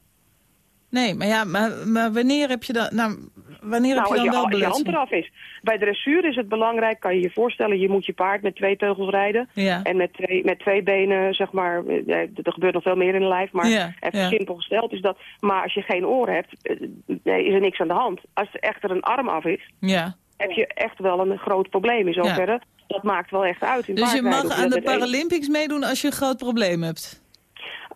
Nee, maar ja, maar, maar wanneer heb je dan, nou, wanneer heb Nou, je dan wel als je hand eraf is. Bij dressuur is het belangrijk, kan je je voorstellen, je moet je paard met twee teugels rijden. Ja. En met twee, met twee benen, zeg maar, eh, er gebeurt nog veel meer in de lijf, maar Ja, even ja. simpel gesteld is dat. Maar als je geen oren hebt, eh, is er niks aan de hand. Als er echter een arm af is, Ja. heb je echt wel een groot probleem in zoverre. Dat maakt wel echt uit. In Dus je mag aan de Paralympics meedoen als je een groot probleem hebt.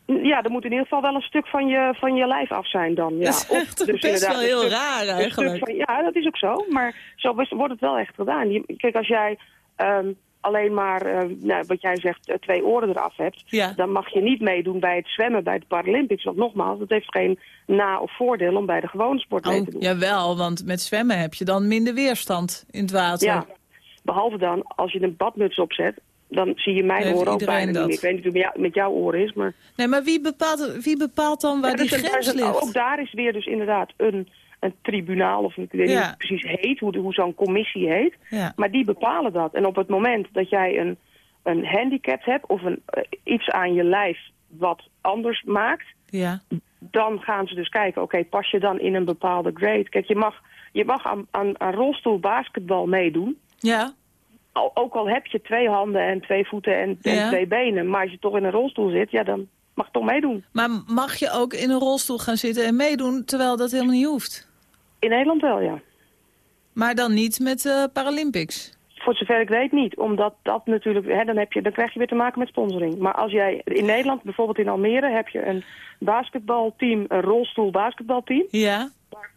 Ja, er moet in ieder geval wel een stuk van je, van je lijf af zijn dan. Ja. Dat is Of dus best wel heel stuk- raar eigenlijk. van- ja, dat is ook zo. Maar zo wordt het wel echt gedaan. Je- kijk, als jij ehm, alleen maar, eh, nou, wat jij zegt, eh, twee oren eraf hebt... Ja. dan mag je niet meedoen bij het zwemmen bij de Paralympics. Want nogmaals, dat heeft geen na- of voordeel om bij de gewone sport mee Oh, te doen. jawel, want met zwemmen heb je dan minder weerstand in het water. Ja, behalve dan, als je een badmuts opzet... dan zie je mijn Heeft oren ook bijna niet meer. Ik weet niet hoe het met jou- met jouw oren is, maar... Nee, maar wie bepaalt, wie bepaalt dan waar Ja, die dus grens is een- ligt? Ook daar is weer dus inderdaad een, een tribunaal, of ik weet niet Ja. hoe het precies heet, hoe, hoe zo'n commissie heet. Ja. Maar die bepalen dat. En op het moment dat jij een, een handicap hebt of een, eh, iets aan je lijf wat anders maakt, Ja. dan gaan ze dus kijken, oké, pas je dan in een bepaalde grade? Kijk, je mag, je mag aan, aan, aan rolstoel basketbal meedoen. Ja. Ook al heb je twee handen en twee voeten en, twee benen... maar als je toch in een rolstoel zit, ja, dan mag je toch meedoen. Maar mag je ook in een rolstoel gaan zitten en meedoen... terwijl dat helemaal niet hoeft? In Nederland wel, ja. Maar dan niet met de Paralympics? Voor zover ik weet niet, omdat dat natuurlijk, hè, dan, heb je, dan krijg je weer te maken met sponsoring. Maar als jij in Nederland, bijvoorbeeld in Almere, heb je een basketbalteam, een rolstoel basketbalteam, Ja.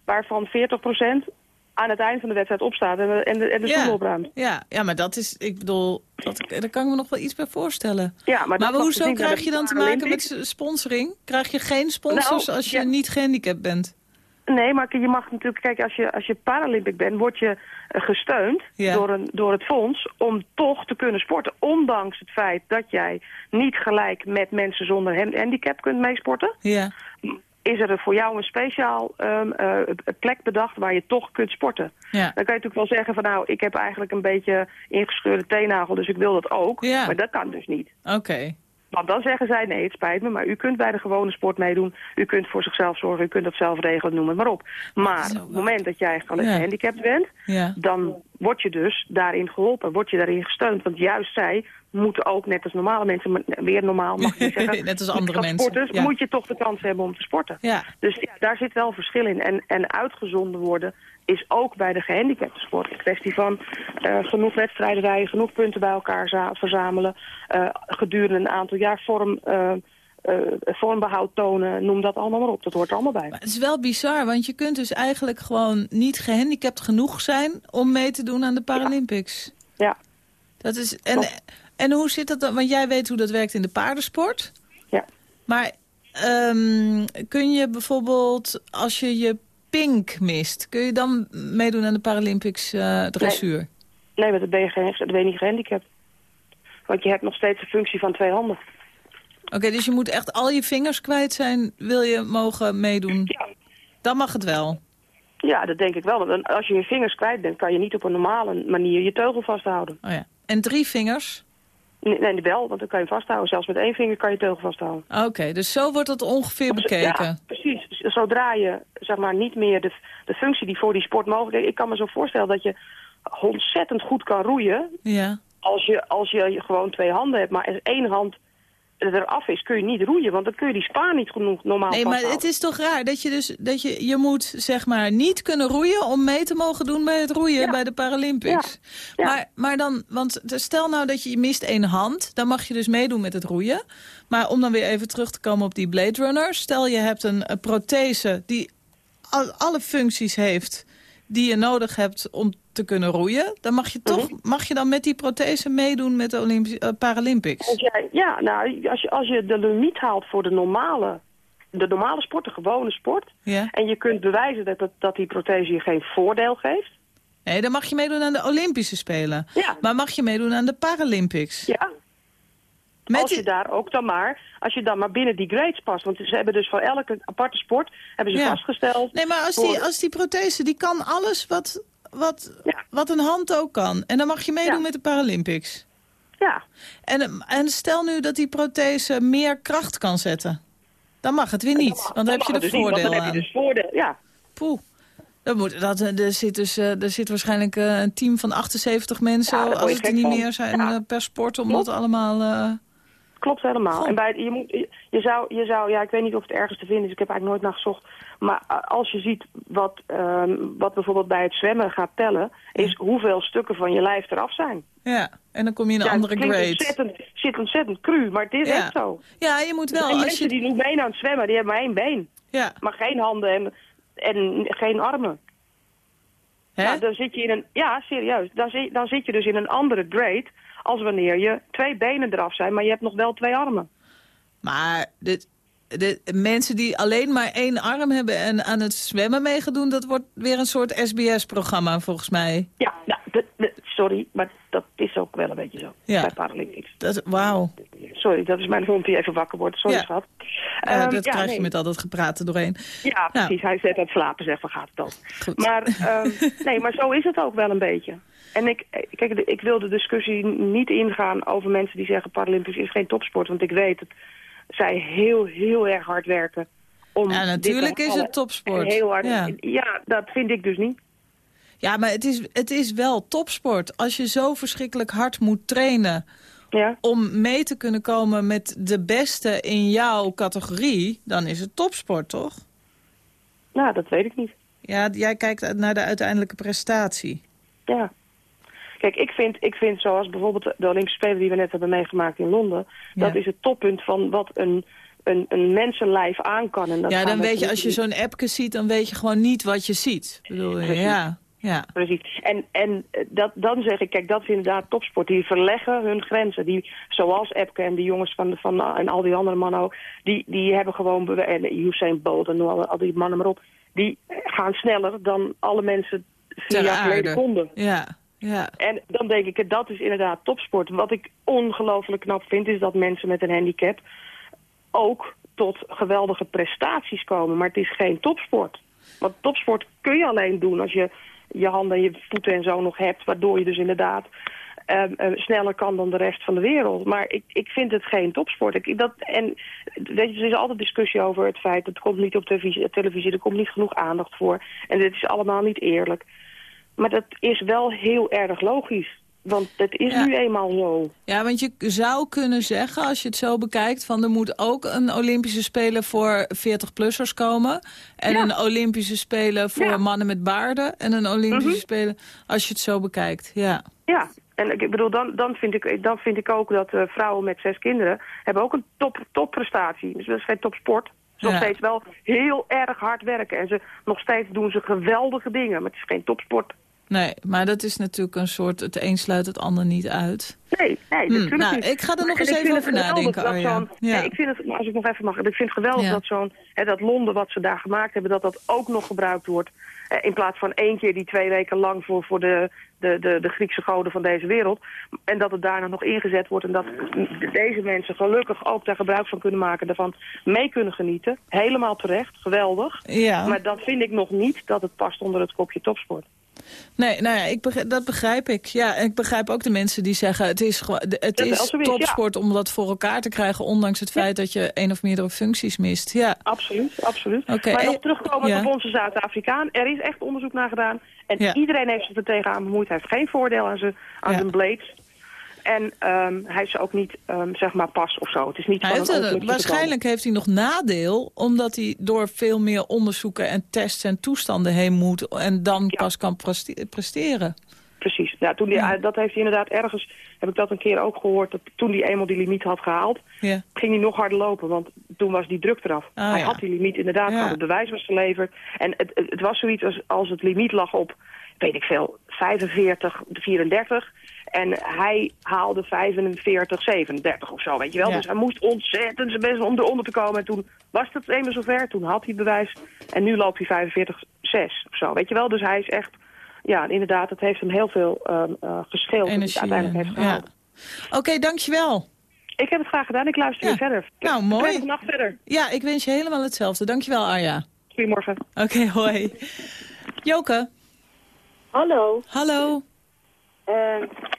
waarvan 40% aan het eind van de wedstrijd opstaat en de, en de, en de Ja. opruimt. Ja, ja, maar dat is, ik bedoel, dat, daar kan ik me nog wel iets bij voorstellen. Ja, maar, hoezo krijg je dan te maken met sponsoring? Krijg je geen sponsors Nou, als je ja. niet gehandicapt bent? Nee, maar je mag natuurlijk, kijk, als je, als je Paralympic bent, word je eh, gesteund Ja. door, een, door het fonds om toch te kunnen sporten. Ondanks het feit dat jij niet gelijk met mensen zonder hand- handicap kunt meesporten. Ja. Is er voor jou een speciaal ehm, eh, plek bedacht waar je toch kunt sporten. Ja. Dan kan je natuurlijk wel zeggen van nou, ik heb eigenlijk een beetje ingescheurde teennagel, dus ik wil dat ook. Ja. Maar dat kan dus niet. Oké. Want dan zeggen zij, nee, het spijt me, maar u kunt bij de gewone sport meedoen. U kunt voor zichzelf zorgen, u kunt dat zelf regelen, noem het maar op. Maar op het moment dat jij gewoon Ja. gehandicapt bent, Ja. dan word je dus daarin geholpen, word je daarin gesteund. Want juist zij moeten ook, net als normale mensen, maar weer normaal mag ik niet *laughs* zeggen. Net als andere mensen, Sporters, ja. moet je toch de kans hebben om te sporten. Ja. Dus ja, daar zit wel verschil in. En, en uitgezonden worden is ook bij de gehandicapte sport een kwestie van eh, genoeg wedstrijden rijden, genoeg punten bij elkaar za- verzamelen, eh, gedurende een aantal jaar vorm, eh, eh, vormbehoud tonen, noem dat allemaal maar op. Dat hoort er allemaal bij. Maar het is wel bizar, want je kunt dus eigenlijk gewoon niet gehandicapt genoeg zijn om mee te doen aan de Paralympics. Ja. Dat is, en, Klopt. En hoe zit dat dan? Want jij weet hoe dat werkt in de paardensport. Ja. Maar ehm, kun je bijvoorbeeld, als je je pink mist, kun je dan meedoen aan de Paralympics eh, dressuur? Nee, maar dan ben je, geen, dan ben je niet gehandicapt. Want je hebt nog steeds de functie van twee handen. Oké, dus je moet echt al je vingers kwijt zijn, wil je mogen meedoen? Ja. Dan mag het wel. Ja, dat denk ik wel. Want als je je vingers kwijt bent, kan je niet op een normale manier je teugel vasthouden. Oh ja. En drie vingers? Nee, nee, wel, want dan kan je hem vasthouden. Zelfs met één vinger kan je teugel vasthouden. Oké, dus zo wordt dat ongeveer bekeken. Ja, precies. Z- Zodra je zeg maar, niet meer de, de functie die voor die sport mogelijk is. Ik kan me zo voorstellen dat je ontzettend goed kan roeien. Ja. Als je, als je gewoon twee handen hebt, maar als één hand eraf is, kun je niet roeien. Want dan kun je die spa niet genoeg normaal Nee, maar het is toch raar dat je dus dat je, je moet zeg maar niet kunnen roeien om mee te mogen doen bij het roeien Ja. bij de Paralympics. Ja. Ja. Maar, maar dan, want stel nou dat je mist één hand, dan mag je dus meedoen met het roeien. Maar om dan weer even terug te komen op die Blade Runner, stel je hebt een, een prothese die al- alle functies heeft die je nodig hebt om te kunnen roeien, dan mag je toch Mhm. mag je dan met die prothese meedoen met de Olympi eh, Paralympics. Als jij, ja, nou, als je, als je de limiet haalt voor de normale, de normale sport, de gewone sport... Ja. en je kunt bewijzen dat, dat, dat die prothese je geen voordeel geeft... Nee, dan mag je meedoen aan de Olympische Spelen. Ja. Maar mag je meedoen aan de Paralympics? Ja, Met als je die- daar ook dan maar, als je dan maar binnen die grades past. Want ze hebben dus voor elke aparte sport hebben ze Ja. vastgesteld. Nee, maar als die, voor- als die prothese, die kan alles wat, wat, Ja. wat een hand ook kan. En dan mag je meedoen Ja. met de Paralympics. Ja, En, en stel nu dat die prothese meer kracht kan zetten. Dan mag het weer niet, want dan heb je er dus niet, want voordeel dan heb je aan. dus voordeel, ja. Poeh. Dat moet, dat, eh, er, zit dus, eh, er zit waarschijnlijk eh, een team van 78 mensen, Ja, als het er niet van. meer zijn Ja. per sport, om dat allemaal... eh, Klopt helemaal. Goh. En bij, je, moet, je, je zou, je zou, ja, ik weet niet of het ergens te vinden is, ik heb eigenlijk nooit naar gezocht. Maar als je ziet wat, ehm, wat bijvoorbeeld bij het zwemmen gaat tellen, is hoeveel stukken van je lijf eraf zijn. ja, en dan kom je in een Ja, andere het grade. Ontzettend, zit ontzettend cru, maar het is Ja. echt zo. Ja, je moet wel, zijn als mensen je... die doen mee aan het zwemmen, die hebben maar één been. Ja, Maar geen handen en, en geen armen. hè? Nou, dan zit je in een, ja, serieus. Dan zit, dan zit je dus in een andere grade als wanneer je twee benen eraf zijn, maar je hebt nog wel twee armen. Maar de, de mensen die alleen maar één arm hebben en aan het zwemmen meegedoen... dat wordt weer een soort SBS-programma volgens mij. Ja, nou, sorry, maar dat is ook wel een beetje zo Ja. bij Paralympics. Dat, wauw. Sorry, dat is mijn hond die even wakker wordt. Sorry, Ja. schat. Ehm, dat ja, krijg je met al dat gepraat er doorheen. Ja, Nou. precies. Hij zet aan het slapen, zegt van gaat het dan. Goed. Maar, ehm, *laughs* nee, maar zo is het ook wel een beetje. En ik, kijk, ik wil de discussie niet ingaan over mensen die zeggen Paralympics is geen topsport. Want ik weet dat zij heel, heel erg hard werken. Om Ja, natuurlijk is het topsport. Heel hard. Ja. Ja. dat vind ik dus niet. Ja, maar het is, het is wel topsport. Als je zo verschrikkelijk hard moet trainen... Ja. om mee te kunnen komen met de beste in jouw categorie... dan is het topsport, toch? Nou, dat weet ik niet. Ja, jij kijkt naar de uiteindelijke prestatie. Ja. Kijk, ik vind, ik vind zoals bijvoorbeeld de Olympische Spelen die we net hebben meegemaakt in Londen... dat is het toppunt van wat een, een, een mensenlijf aan kan. En dat ja, dan we weet je, als je zo'n appje ziet... dan weet je gewoon niet wat je ziet. Ik bedoel, Precies. ja, ja. Precies. En, en eh, dat, dan zeg ik, kijk, dat is inderdaad topsport. Die verleggen hun grenzen. Die, zoals Epke en die jongens van, van en al die andere mannen ook. Die, die hebben gewoon, en Usain Bolt en al, al die mannen maar op. Die gaan sneller dan alle mensen vier jaar geleden konden. Ja, ja. En dan denk ik, dat is inderdaad topsport. Wat ik ongelooflijk knap vind, is dat mensen met een handicap ook tot geweldige prestaties komen. Maar het is geen topsport. Want topsport kun je alleen doen als je je handen en je voeten en zo nog hebt. Waardoor je dus inderdaad ehm, eh, sneller kan dan de rest van de wereld. Maar ik, ik vind het geen topsport. Ik, dat, en weet je, er is altijd discussie over het feit... dat het komt niet op televisie, televisie, er komt niet genoeg aandacht voor. En dit is allemaal niet eerlijk. Maar dat is wel heel erg logisch. Want het is Ja. nu eenmaal zo. Ja, want je zou kunnen zeggen, als je het zo bekijkt... van er moet ook een Olympische Spelen voor 40-plussers komen... en Ja. een Olympische Spelen voor Ja. mannen met baarden... en een Olympische Mhm. Spelen als je het zo bekijkt. Ja, Ja, en ik bedoel, dan, dan, vind, ik, dan vind ik ook dat eh, vrouwen met zes kinderen... hebben ook een top, topprestatie. Dus dat is geen topsport. Ze nog Ja. steeds wel heel erg hard werken. En ze, nog steeds doen ze geweldige dingen. Maar het is geen topsport. Nee, maar dat is natuurlijk een soort... het een sluit het ander niet uit. Nee, nee, Hm, natuurlijk nou, niet. ik ga er nog En eens even over nadenken, dat Arja. zo'n- Ja. nee, ik vind het, als ik nog even mag, ik vind het geweldig Ja. dat zo'n, dat Londen wat ze daar gemaakt hebben, dat dat ook nog gebruikt wordt. Eh, in plaats van één keer die twee weken lang voor, voor de, de, de, de Griekse goden van deze wereld. En dat het daarna nog ingezet wordt en dat deze mensen gelukkig ook daar gebruik van kunnen maken, daarvan mee kunnen genieten. Helemaal terecht, geweldig. Ja. Maar dat vind ik nog niet dat het past onder het kopje topsport. Nee, nou ja, ik begrijp, dat begrijp ik. Ja, ik begrijp ook de mensen die zeggen... het is, het is topsport om dat voor elkaar te krijgen... ondanks het feit dat je één of meerdere functies mist. Ja, Absoluut, absoluut. Oké, maar en- nog terugkomen ja. op onze Zuid-Afrikaan. Er is echt onderzoek naar gedaan. En iedereen heeft zich er tegenaan bemoeid. Hij heeft geen voordeel aan zijn, aan Ja. zijn blades. En ehm, hij is ook niet, ehm, zeg maar, pas of zo. Het is niet hij van heeft een een- ongelukje waarschijnlijk heeft hij nog nadeel... omdat hij door veel meer onderzoeken en tests en toestanden heen moet... en dan Ja. pas kan preste- presteren. Precies. Ja, toen die, Ja. eh, Dat heeft hij inderdaad ergens, heb ik dat een keer ook gehoord... dat toen hij eenmaal die limiet had gehaald, Ja. ging hij nog harder lopen. Want toen was die druk eraf. Ah, hij had die limiet inderdaad Ja. Het bewijs was geleverd. En het, het, het was zoiets als, als het limiet lag op, weet ik veel, 45, 34... En hij haalde 45, 37 of zo, weet je wel. Ja. Dus hij moest ontzettend zijn best om eronder te komen. En toen was het eenmaal zover, toen had hij bewijs. En nu loopt hij 45, 6 of zo, weet je wel. Dus hij is echt, ja, inderdaad, het heeft hem heel veel ehm eh gescheeld. dat Energie. uiteindelijk heeft ja. gehaald. Oké, dankjewel. Ik heb het graag gedaan, ik luister Ja. weer verder. Nou, mooi. Prettige nacht verder. Ja, ik wens je helemaal hetzelfde. Dankjewel, Arja. Goedemorgen. Oké, hoi. Joke, Hallo. hallo. Eh,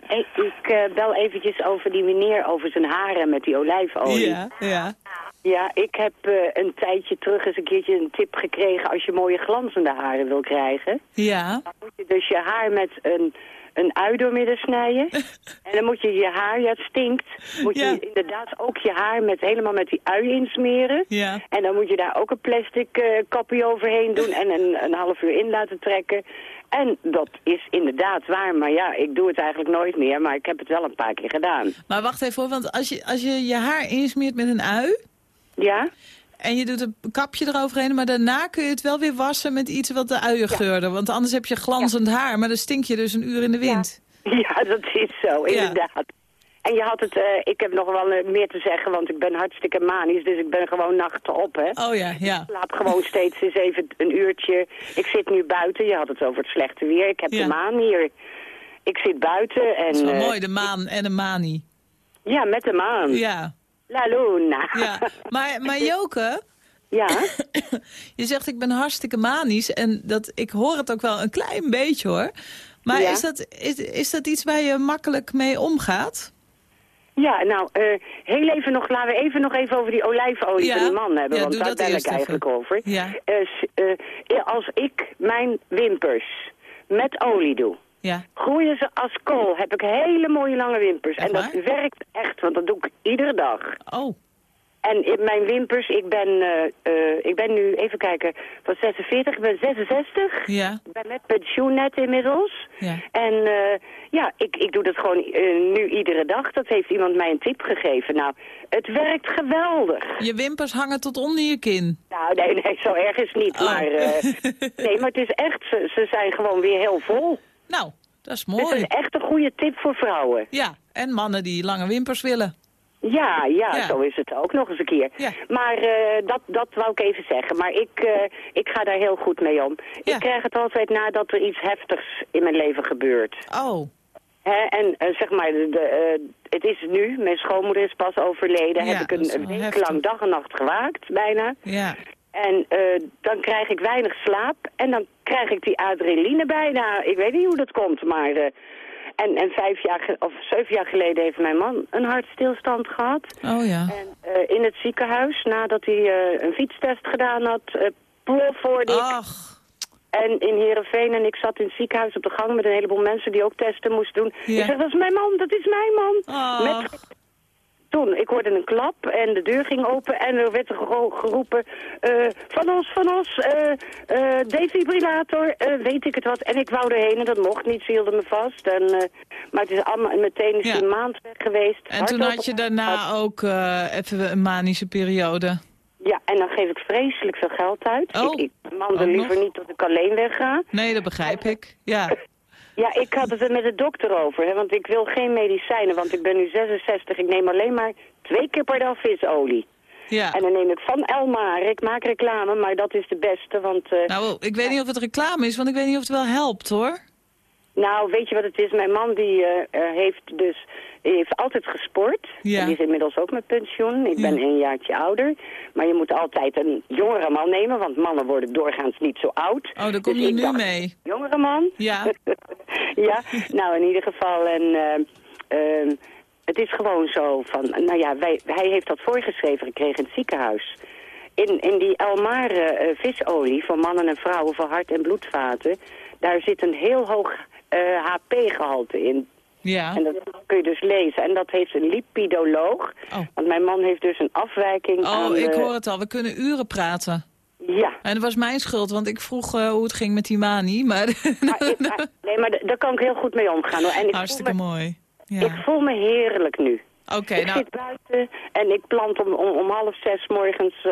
ik eh, bel eventjes over die meneer over zijn haren met die olijfolie. Ja, ja. Ja, ik heb eh, een tijdje terug eens een keertje een tip gekregen... als je mooie glanzende haren wil krijgen. Ja, Dan moet je dus je haar met een, een ui doormidden snijden. *laughs* en dan moet je je haar, ja het stinkt... moet Ja. je inderdaad ook je haar met, helemaal met die ui insmeren. ja. En dan moet je daar ook een plastic kapje overheen doen en een, een half uur in laten trekken. En dat is inderdaad waar, maar ja, ik doe het eigenlijk nooit meer, maar ik heb het wel een paar keer gedaan. Maar wacht even hoor, want als je, als je je haar insmeert met een ui... Ja? en je doet een kapje eroverheen... maar daarna kun je het wel weer wassen met iets wat de uien geurde. Want anders heb je glanzend haar, maar dan stink je dus een uur in de wind. Ja, *laughs* dat is zo, Ja. inderdaad. En je had het, eh, ik heb nog wel eh, meer te zeggen, want ik ben hartstikke manisch, dus ik ben gewoon nachten op, hè. Oh ja, ja. Ik slaap gewoon steeds eens even een uurtje. Ik zit nu buiten, je had het over het slechte weer. Ik heb Ja. de maan hier. Ik zit buiten en... Dat is wel eh, mooi, de maan en de mani. Ja, met de maan. Ja, La luna. ja. Maar, *laughs* maar Joke, Ja? *coughs* je zegt ik ben hartstikke manisch... en dat, ik hoor het ook wel een klein beetje hoor. Maar Ja. is, dat, is, is dat iets waar je makkelijk mee omgaat? Ja, nou, eh, heel even nog, laten we even nog even over die olijfolie Ja. van die man hebben, Ja, want daar bel eerst ik eigenlijk even. over. Ja. Eh, eh, als ik mijn wimpers met olie doe, Ja. groeien ze als kool. Heb ik hele mooie lange wimpers. Echt en dat waar? werkt echt, want dat doe ik iedere dag. Oh. En in mijn wimpers, ik ben, eh, eh, ik ben nu, even kijken, van 46, ik ben 66. Ja. Ik ben met pensioen net inmiddels. Ja. En eh, ja, ik, ik doe dat gewoon nu iedere dag. Dat heeft iemand mij een tip gegeven. Nou, het werkt geweldig. Je wimpers hangen tot onder je kin. Nou, nee, nee, zo erg is het niet. Oh. Maar, *laughs* nee, maar het is echt, ze, ze zijn gewoon weer heel vol. Nou, dat is Dus mooi. is echt een goede tip voor vrouwen. Ja, en mannen die lange wimpers willen. Ja, ja, Ja. zo is het ook nog eens een keer. Ja. Maar eh, dat, dat wou ik even zeggen. Maar ik, eh, ik ga daar heel goed mee om. Ja. Ik krijg het altijd nadat er iets heftigs in mijn leven gebeurt. Oh, Hè, en eh, zeg maar, de, het is nu, mijn schoonmoeder is pas overleden. Heb ik een week heftig. lang dag en nacht gewaakt, bijna. ja. En eh, dan krijg ik weinig slaap. En dan krijg ik die adrenaline bijna. Ik weet niet hoe dat komt, maar... eh, en, en vijf jaar, of zeven jaar geleden heeft mijn man een hartstilstand gehad. Oh ja. En eh, in het ziekenhuis, nadat hij eh, een fietstest gedaan had, eh plof hoorde ik. Ach, En in Heerenveen en ik zat in het ziekenhuis op de gang met een heleboel mensen die ook testen moesten doen. Ja. Ik zeg, dat is mijn man, dat is mijn man. Met... Toen, ik hoorde een klap en de deur ging open en er werd er gero- geroepen... eh, van ons, van ons, eh, eh, defibrillator, weet ik het wat. En ik wou erheen en dat mocht niet, ze hielden me vast. En, maar het is allemaal, meteen is Ja. een maand weg geweest. en toen had je daarna ook even een manische periode. Ja, en dan geef ik vreselijk veel geld uit. Oh, Ik, ik ook liever nog? niet dat ik alleen wegga. Nee, dat begrijp ik. Ja. *laughs* Ja, ik had het er met de dokter over, hè, want ik wil geen medicijnen, want ik ben nu 66. Ik neem alleen maar twee keer per dag visolie. ja. En dan neem ik van Elmar, ik maak reclame, maar dat is de beste, want... eh, Nou, ik weet niet of het reclame is, want ik weet niet of het wel helpt, hoor. Nou, weet je wat het is? Mijn man die eh, eh, heeft dus heeft altijd gesport. Ja. En Die is inmiddels ook met pensioen. Ik ben Ja. een jaartje ouder. Maar je moet altijd een jongere man nemen, want mannen worden doorgaans niet zo oud. Oh, daar kom Dus je ik nu dacht, mee. Jongere man? Ja. *laughs* ja, nou in ieder geval. En eh, ehm, het is gewoon zo van, nou ja, wij, hij heeft dat voorgeschreven gekregen in het ziekenhuis. In, in die Elmare eh, visolie voor mannen en vrouwen voor hart- en bloedvaten, daar zit een heel hoog eh, HP-gehalte in. Ja. En dat kun je dus lezen. En dat heeft een lipidoloog. Oh. Want mijn man heeft dus een afwijking aan... Oh, ik hoor het al. We kunnen uren praten. Ja. En dat was mijn schuld, want ik vroeg eh, hoe het ging met die mani. Maar Maar ik- *laughs* nee, maar daar kan ik heel goed mee omgaan. Hoor. En ik hartstikke me, mooi. Ik Ja. voel me heerlijk nu. Oké, ik nou, zit buiten en ik plant om, om, om half zes morgens, eh,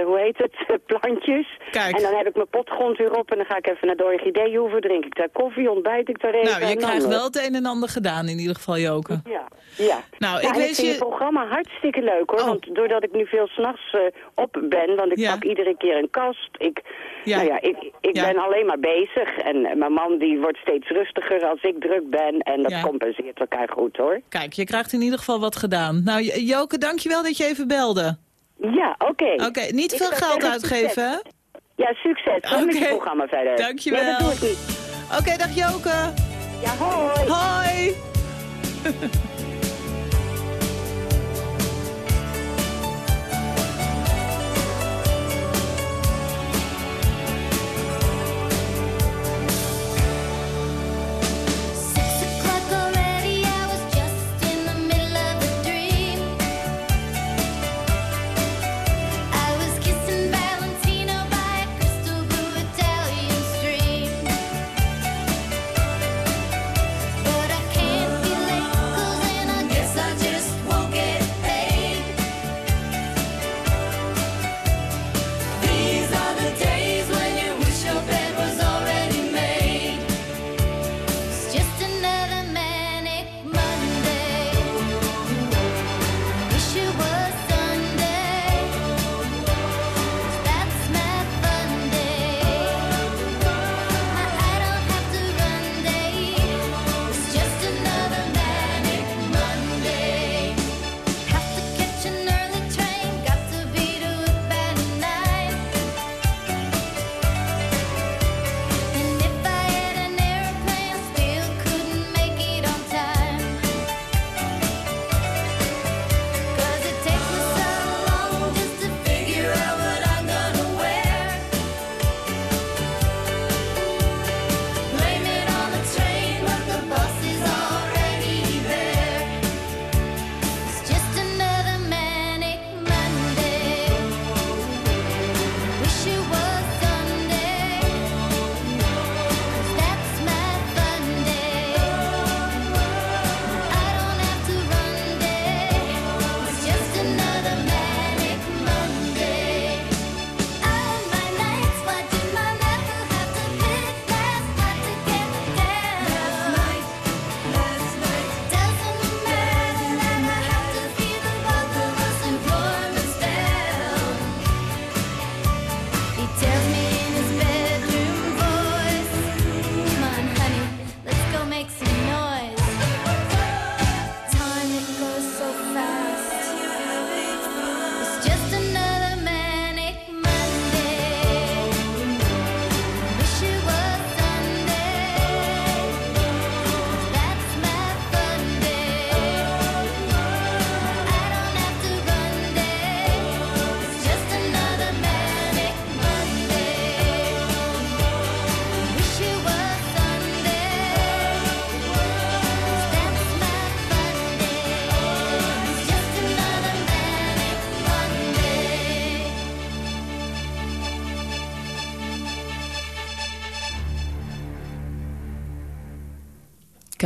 eh, hoe heet het, *laughs* plantjes. Kijk. En dan heb ik mijn potgrond weer op en dan ga ik even naar de orchideehoeven, drink ik daar koffie, ontbijt ik daar even. nou, je krijgt eh, wel het een en ander gedaan in ieder geval, Joke. Ja, ja. Nou, Ja, ik vind je- je programma hartstikke leuk hoor. Oh. Want doordat ik nu veel s'nachts eh op ben, want ik Ja. pak iedere keer een kast. Ik, Ja. Nou ja, ik, ik ben alleen maar bezig. En mijn man die wordt steeds rustiger als ik druk ben. En dat compenseert elkaar goed hoor. Kijk, je krijgt in ieder geval wat gedaan. Nou, Joke, dankjewel dat je even belde. Ja, oké. Oké, niet Ik veel geld uitgeven, hè? Ja, succes. Zo met je Oké. programma verder. Dankjewel. Nee, dat doe ik niet. Oké, dag Joke. Ja, hoi. Hoi. *laughs*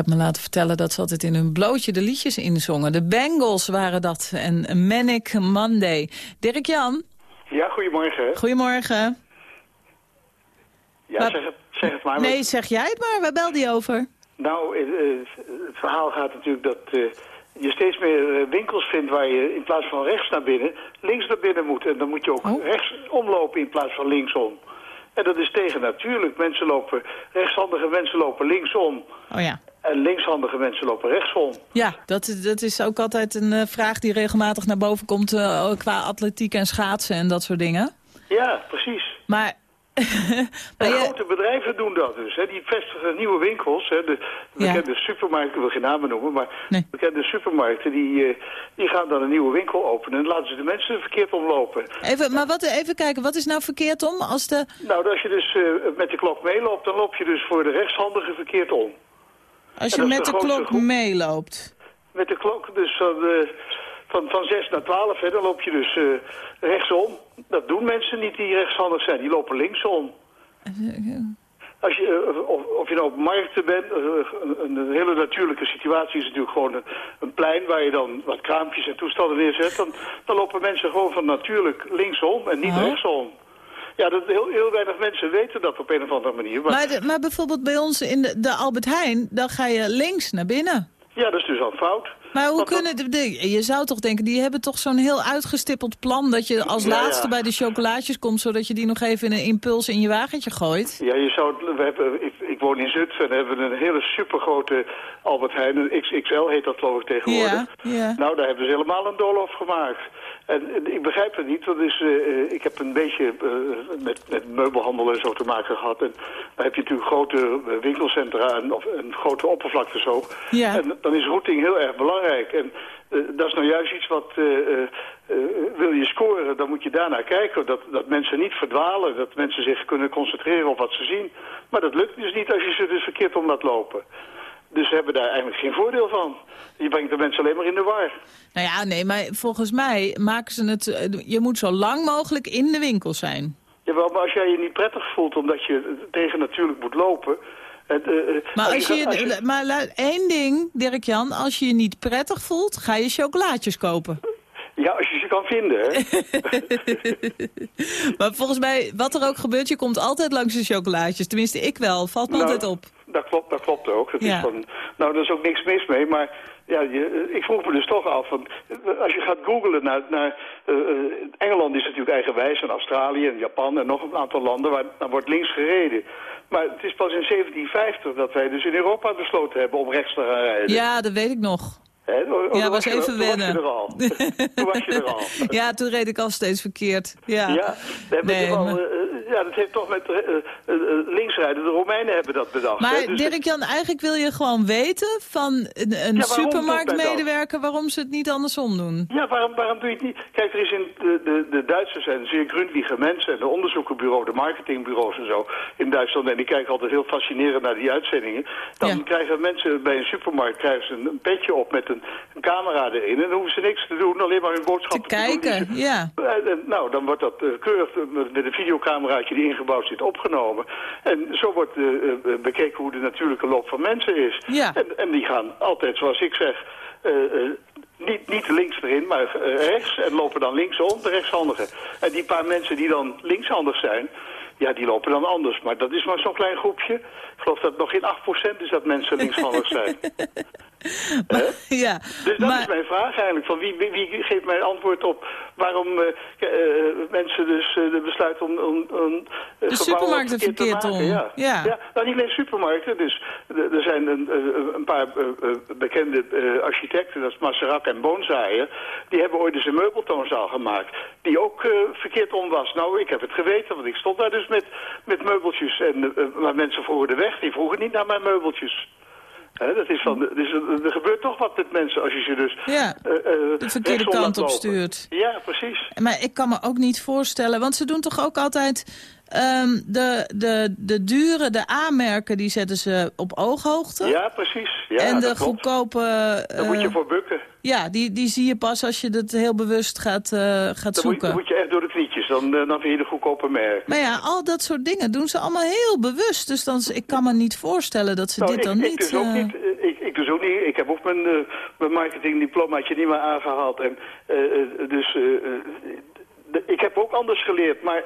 me laten vertellen dat ze altijd in hun blootje de liedjes inzongen. De Bengals waren dat en Manic Monday. Dirk-Jan, Ja, goedemorgen. goedemorgen. Ja, Maar- zeg het, zeg het maar. Nee, zeg jij het maar. Waar belde je over? Nou, eh, het verhaal gaat natuurlijk dat eh, je steeds meer eh, winkels vindt waar je in plaats van rechts naar binnen, links naar binnen moet. En dan moet je ook Oh. rechts omlopen in plaats van linksom. En dat is tegen natuurlijk. Mensen lopen, rechtshandige mensen lopen linksom. Oh ja. En linkshandige mensen lopen rechtsom. Ja, dat, dat is ook altijd een eh, vraag die regelmatig naar boven komt... eh, qua atletiek en schaatsen en dat soort dingen. Ja, precies. Maar... *laughs* En grote bedrijven doen dat dus. Hè. Die vestigen nieuwe winkels. Hè. De bekende supermarkten, ik wil geen namen noemen, maar bekende supermarkten die, eh, die gaan dan een nieuwe winkel openen en laten ze de mensen verkeerd omlopen. Even, maar wat, even kijken, wat is nou verkeerd om als de... Nou, als je dus met de klok meeloopt, dan loop je dus voor de rechtshandige verkeerd om. Als je met de klok groep. meeloopt. Met de klok, dus van, eh, van, van 6 naar 12, hè, dan loop je dus eh, rechtsom. Dat doen mensen niet die rechtshandig zijn, die lopen linksom. *laughs* Als je, eh, of, of je nou op markten bent, een, een hele natuurlijke situatie is natuurlijk gewoon een, een plein waar je dan wat kraampjes en toestanden neerzet. Dan, dan lopen mensen gewoon van natuurlijk linksom en niet Oh. rechtsom. Ja, dat heel, heel weinig mensen weten dat op een of andere manier. Maar, Maar, de- maar bijvoorbeeld bij ons in de, de Albert Heijn, dan ga je links naar binnen. ja, dat is dus al fout. Maar hoe Want kunnen de, de- je zou toch denken, die hebben toch zo'n heel uitgestippeld plan... dat je als Ja, laatste ja. bij de chocolaatjes komt... zodat je die nog even in een impuls in je wagentje gooit? Ja, je zou, we hebben, ik, ik woon in Zutphen en hebben een hele supergrote Albert Heijn, een XXL heet dat geloof ik tegenwoordig. Ja, ja. Nou, daar hebben ze helemaal een doolhof gemaakt. En, ik begrijp het niet, want is, eh, eh, ik heb een beetje eh, met, met meubelhandel en zo te maken gehad. En dan heb je natuurlijk grote winkelcentra en, of, en grote oppervlaktes ook. Ja. En dan is routing heel erg belangrijk. En dat is nou juist iets wat, wil je scoren, dan moet je daarnaar kijken. Dat, dat mensen niet verdwalen, dat mensen zich kunnen concentreren op wat ze zien. Maar dat lukt dus niet als je ze dus verkeerd om laat lopen. Dus ze hebben daar eigenlijk geen voordeel van. Je brengt de mensen alleen maar in de war. Nou ja, nee, maar volgens mij maken ze het... eh, Je moet zo lang mogelijk in de winkel zijn. Jawel, maar als jij je niet prettig voelt omdat je tegen natuurlijk moet lopen... Het, eh, eh, Maar als je, gaat- als je- maar één ding, Dirk-Jan, als je je niet prettig voelt, ga je chocolaatjes kopen. Ja, als je ze kan vinden, hè. *laughs* Maar volgens mij, wat er ook gebeurt, je komt altijd langs de chocolaatjes. Tenminste, ik wel. Valt me Nou, altijd op. Dat klopt, dat klopt ook. Ja. is van, nou, daar is ook niks mis mee, maar ja, je, ik vroeg me dus toch af, van, als je gaat googlen naar, naar eh, eh, Engeland is natuurlijk eigenwijs en Australië en Japan en nog een aantal landen waar dan wordt links gereden. Maar het is pas in 1750 dat wij dus in Europa besloten hebben om rechts te gaan rijden. Ja, dat weet ik nog. Toen- toen Ja, was even toen was je wennen. er al. *laughs* toen was je er al. *laughs* Ja, toen reed ik al steeds verkeerd. Ja, Ja, we hebben Nee, al, eh, eh, ja, dat heeft toch met eh, eh, eh, linksrijden. De Romeinen hebben dat bedacht. Maar dus- Dirk-Jan, eigenlijk wil je gewoon weten van een, een Ja, supermarktmedewerker waarom ze het niet andersom doen. Ja, waarom, waarom doe je het niet? Kijk, er is in de, de, de Duitsers zijn zeer grundlige mensen en de onderzoekenbureau, de marketingbureaus en zo in Duitsland. En die kijken altijd heel fascinerend naar die uitzendingen. Dan krijgen mensen bij een supermarkt krijgen ze een, petje op met een, een camera erin. En dan hoeven ze niks te doen, alleen maar hun boodschappen te, die Kijken, ze- ja. En, en, nou, dan wordt dat keurig eh, met een die ingebouwd zit opgenomen. En zo wordt eh, eh, bekeken hoe de natuurlijke loop van mensen is. Ja. En, en die gaan altijd, zoals ik zeg, eh, niet, niet links erin, maar rechts. En lopen dan linksom, de rechtshandigen. En die paar mensen die dan linkshandig zijn, ja, die lopen dan anders. Maar dat is maar zo'n klein groepje. Ik geloof dat nog geen 8% is dat mensen linkshandig zijn. *laughs* ja. Dus dat maar- is mijn vraag eigenlijk. Van wie, wie, wie geeft mij antwoord op waarom eh, eh, mensen dus eh, de besluiten om, om, om De supermarkten verkeerd te maken. om. Ja. Ja. nou niet alleen supermarkten. Dus er zijn een, een paar bekende architecten, dat is Masserat en Boonzaaier. Die hebben ooit eens een meubeltoonzaal gemaakt. Die ook verkeerd om was. Nou, ik heb het geweten, want ik stond daar dus met, met meubeltjes. En, maar mensen vroegen de weg, die vroegen niet naar mijn meubeltjes. Dat is van, dus er, gebeurt toch wat met mensen als je ze dus... Ja, eh, eh, de verkeerde kant op stuurt. Ja, precies. Maar ik kan me ook niet voorstellen, want ze doen toch ook altijd... ehm, de, de, de dure, de A-merken, die zetten ze op ooghoogte. Ja, precies. Ja, en de dat goedkope... Daar moet je eh, voor bukken. Ja, die, die zie je pas als je het heel bewust gaat, gaat Dan moet, je- zoeken. dan moet je echt door de Dan, eh, dan vind je de goedkope merk. Maar ja, al dat soort dingen doen ze allemaal heel bewust. Dus dan, ik kan me niet voorstellen dat ze Nou, dit ik, dan ik niet... dus ook eh, niet. Eh, Ik, is ook niet... Ik heb ook mijn, eh, mijn marketingdiplomaatje niet meer aangehaald. En, eh, eh, dus eh, eh, de- ik heb ook anders geleerd, maar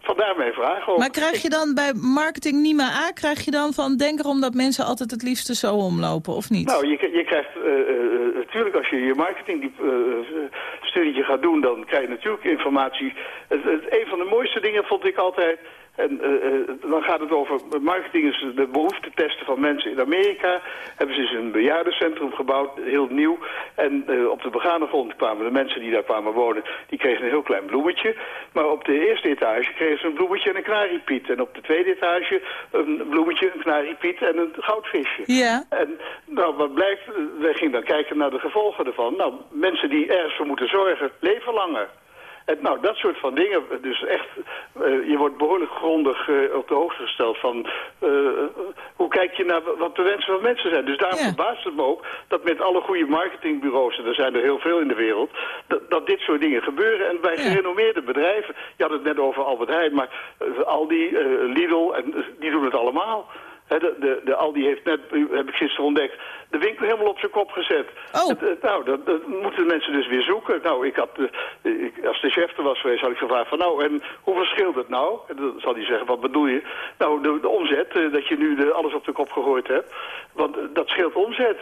vandaar mijn vraag ook. Maar krijg je dan bij marketing Nima A, krijg je dan van... denk erom dat mensen altijd het liefste zo omlopen, of niet? Nou, je, je krijgt eh, eh, natuurlijk als je je marketingstudietje gaat doen, dan krijg je natuurlijk informatie. Het, het, een van de mooiste dingen vond ik altijd, en eh, eh, dan gaat het over, marketing is de behoeftetesten van mensen. In Amerika hebben ze dus een bejaardencentrum gebouwd, heel nieuw. En eh, op de begane grond kwamen de mensen die daar kwamen wonen, die kregen een heel klein bloemetje. Maar op de eerste etage kregen ze een bloemetje en een kanariepiet. En op de tweede etage een bloemetje, een kanariepiet en een goudvisje. Ja. En nou, wat blijkt, wij gingen dan kijken naar de gevolgen ervan. Nou, mensen die ergens voor moeten zorgen, leven langer. En nou, dat soort van dingen. Dus echt, eh, je wordt behoorlijk grondig eh, op de hoogte gesteld van... eh, hoe kijk je naar wat de wensen van mensen zijn. Dus daarom verbaast het me ook dat met alle goede marketingbureaus... en er zijn er heel veel in de wereld... dat, dat dit soort dingen gebeuren. En bij gerenommeerde bedrijven... je had het net over Albert Heijn, maar eh, Aldi, eh, Lidl, en, eh, die doen het allemaal... De, de, de Aldi heeft net, heb ik gisteren ontdekt, de winkel helemaal op zijn kop gezet. Oh. Het, het- nou, dat, dat moeten mensen dus weer zoeken. Nou, ik had, eh, ik, als de chef er was geweest, had ik gevraagd van nou, en hoe verschilt het nou? En dan zal hij zeggen, wat bedoel je? Nou, de, de omzet, eh, dat je nu de, alles op de kop gegooid hebt. Want eh, dat scheelt omzet.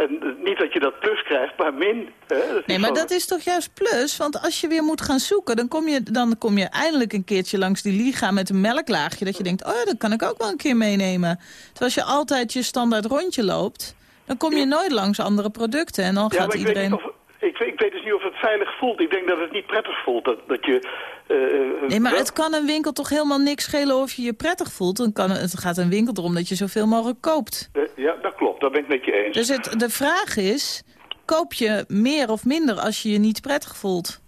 En niet dat je dat plus krijgt, maar min. Hè? Nee, maar dat is toch juist plus? Want als je weer moet gaan zoeken, dan kom je, dan kom je eindelijk een keertje langs die liga met een melklaagje. Dat je denkt, oh ja, dat kan ik ook wel een keer meenemen. Terwijl als je altijd je standaard rondje loopt, dan kom je nooit langs andere producten. En dan Ja, gaat maar ik iedereen... weet, of, ik, ik weet dus niet of het veilig voelt. Ik denk dat het niet prettig voelt. Dat, dat je... eh, eh, Nee, maar wel- het kan een winkel toch helemaal niks schelen of je je prettig voelt. Dan kan, het gaat een winkel erom dat je zoveel mogelijk koopt. Eh, ja, dat klopt. Dat ben ik met je eens. Dus het, de vraag is, koop je meer of minder als je je niet prettig voelt?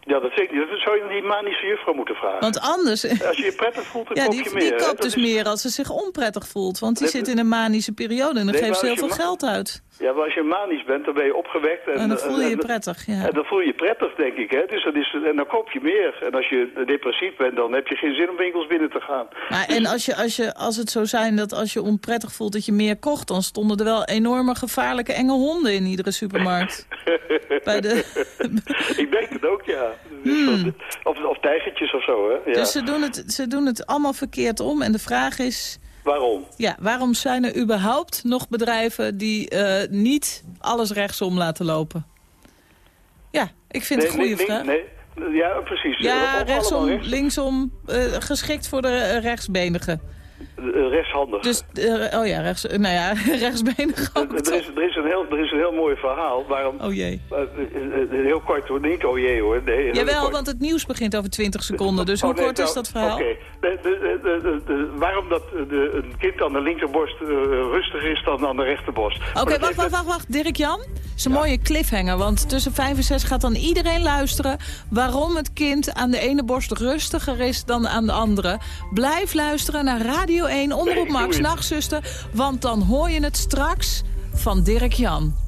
Ja, dat zeker niet. Dat zou je die manische juffrouw moeten vragen. Want anders... Als je je prettig voelt, dan Ja, koop die, je die meer. hè. koopt dus is- meer als ze zich onprettig voelt. Want die Nee, zit in een manische periode en dan Nee, geeft ze heel veel geld uit. Ja, maar als je manisch bent, dan ben je opgewekt. En, En dan voel je je prettig, ja. En dan voel je je prettig, denk ik. Hè? Dus dat is, en dan koop je meer. En als je depressief bent, dan heb je geen zin om winkels binnen te gaan. Maar, en als, je, als, je, als het zo zijn dat als je onprettig voelt dat je meer kocht... dan stonden er wel enorme gevaarlijke enge honden in iedere supermarkt. *laughs* Bij de... *laughs* ik denk het ook, ja. Dus van- Of, of tijgertjes of zo, hè? Ja. Hmm. Dus ze doen, het, ze doen het allemaal verkeerd om. En de vraag is... Waarom? Ja, waarom zijn er überhaupt nog bedrijven die eh, niet alles rechtsom laten lopen? Ja, ik vind het een goede nee, vraag. Nee, nee. Ja, precies. Ja, rechtsom, rechts- linksom, eh, geschikt voor de eh, rechtsbenigen. Eh, rechtshandig. Dus, eh, oh ja, rechts, nou ja, *laughs* rechtsbenig ook er, is, er, is een heel, er is een heel mooi verhaal. Waarom, Oh jee. Eh, eh, eh, heel kort hoor, niet oh jee hoor. Nee, Jawel, want het nieuws begint over 20 seconden. Dus Oh, hoe nee, kort is nou, dat verhaal? Oké. Waarom dat eh, de, een kind aan de linkerborst eh, rustiger is dan aan de rechterborst. Oké, wacht, wacht, wacht, wacht. Dirk Jan, is een mooie cliffhanger. Want tussen 5 en 6 gaat dan iedereen luisteren... waarom het kind aan de ene borst rustiger is dan aan de andere. Blijf luisteren naar Radio 1, Omroep Nee, doe Max, het. Nachtzuster... want dan hoor je het straks van Dirk Jan.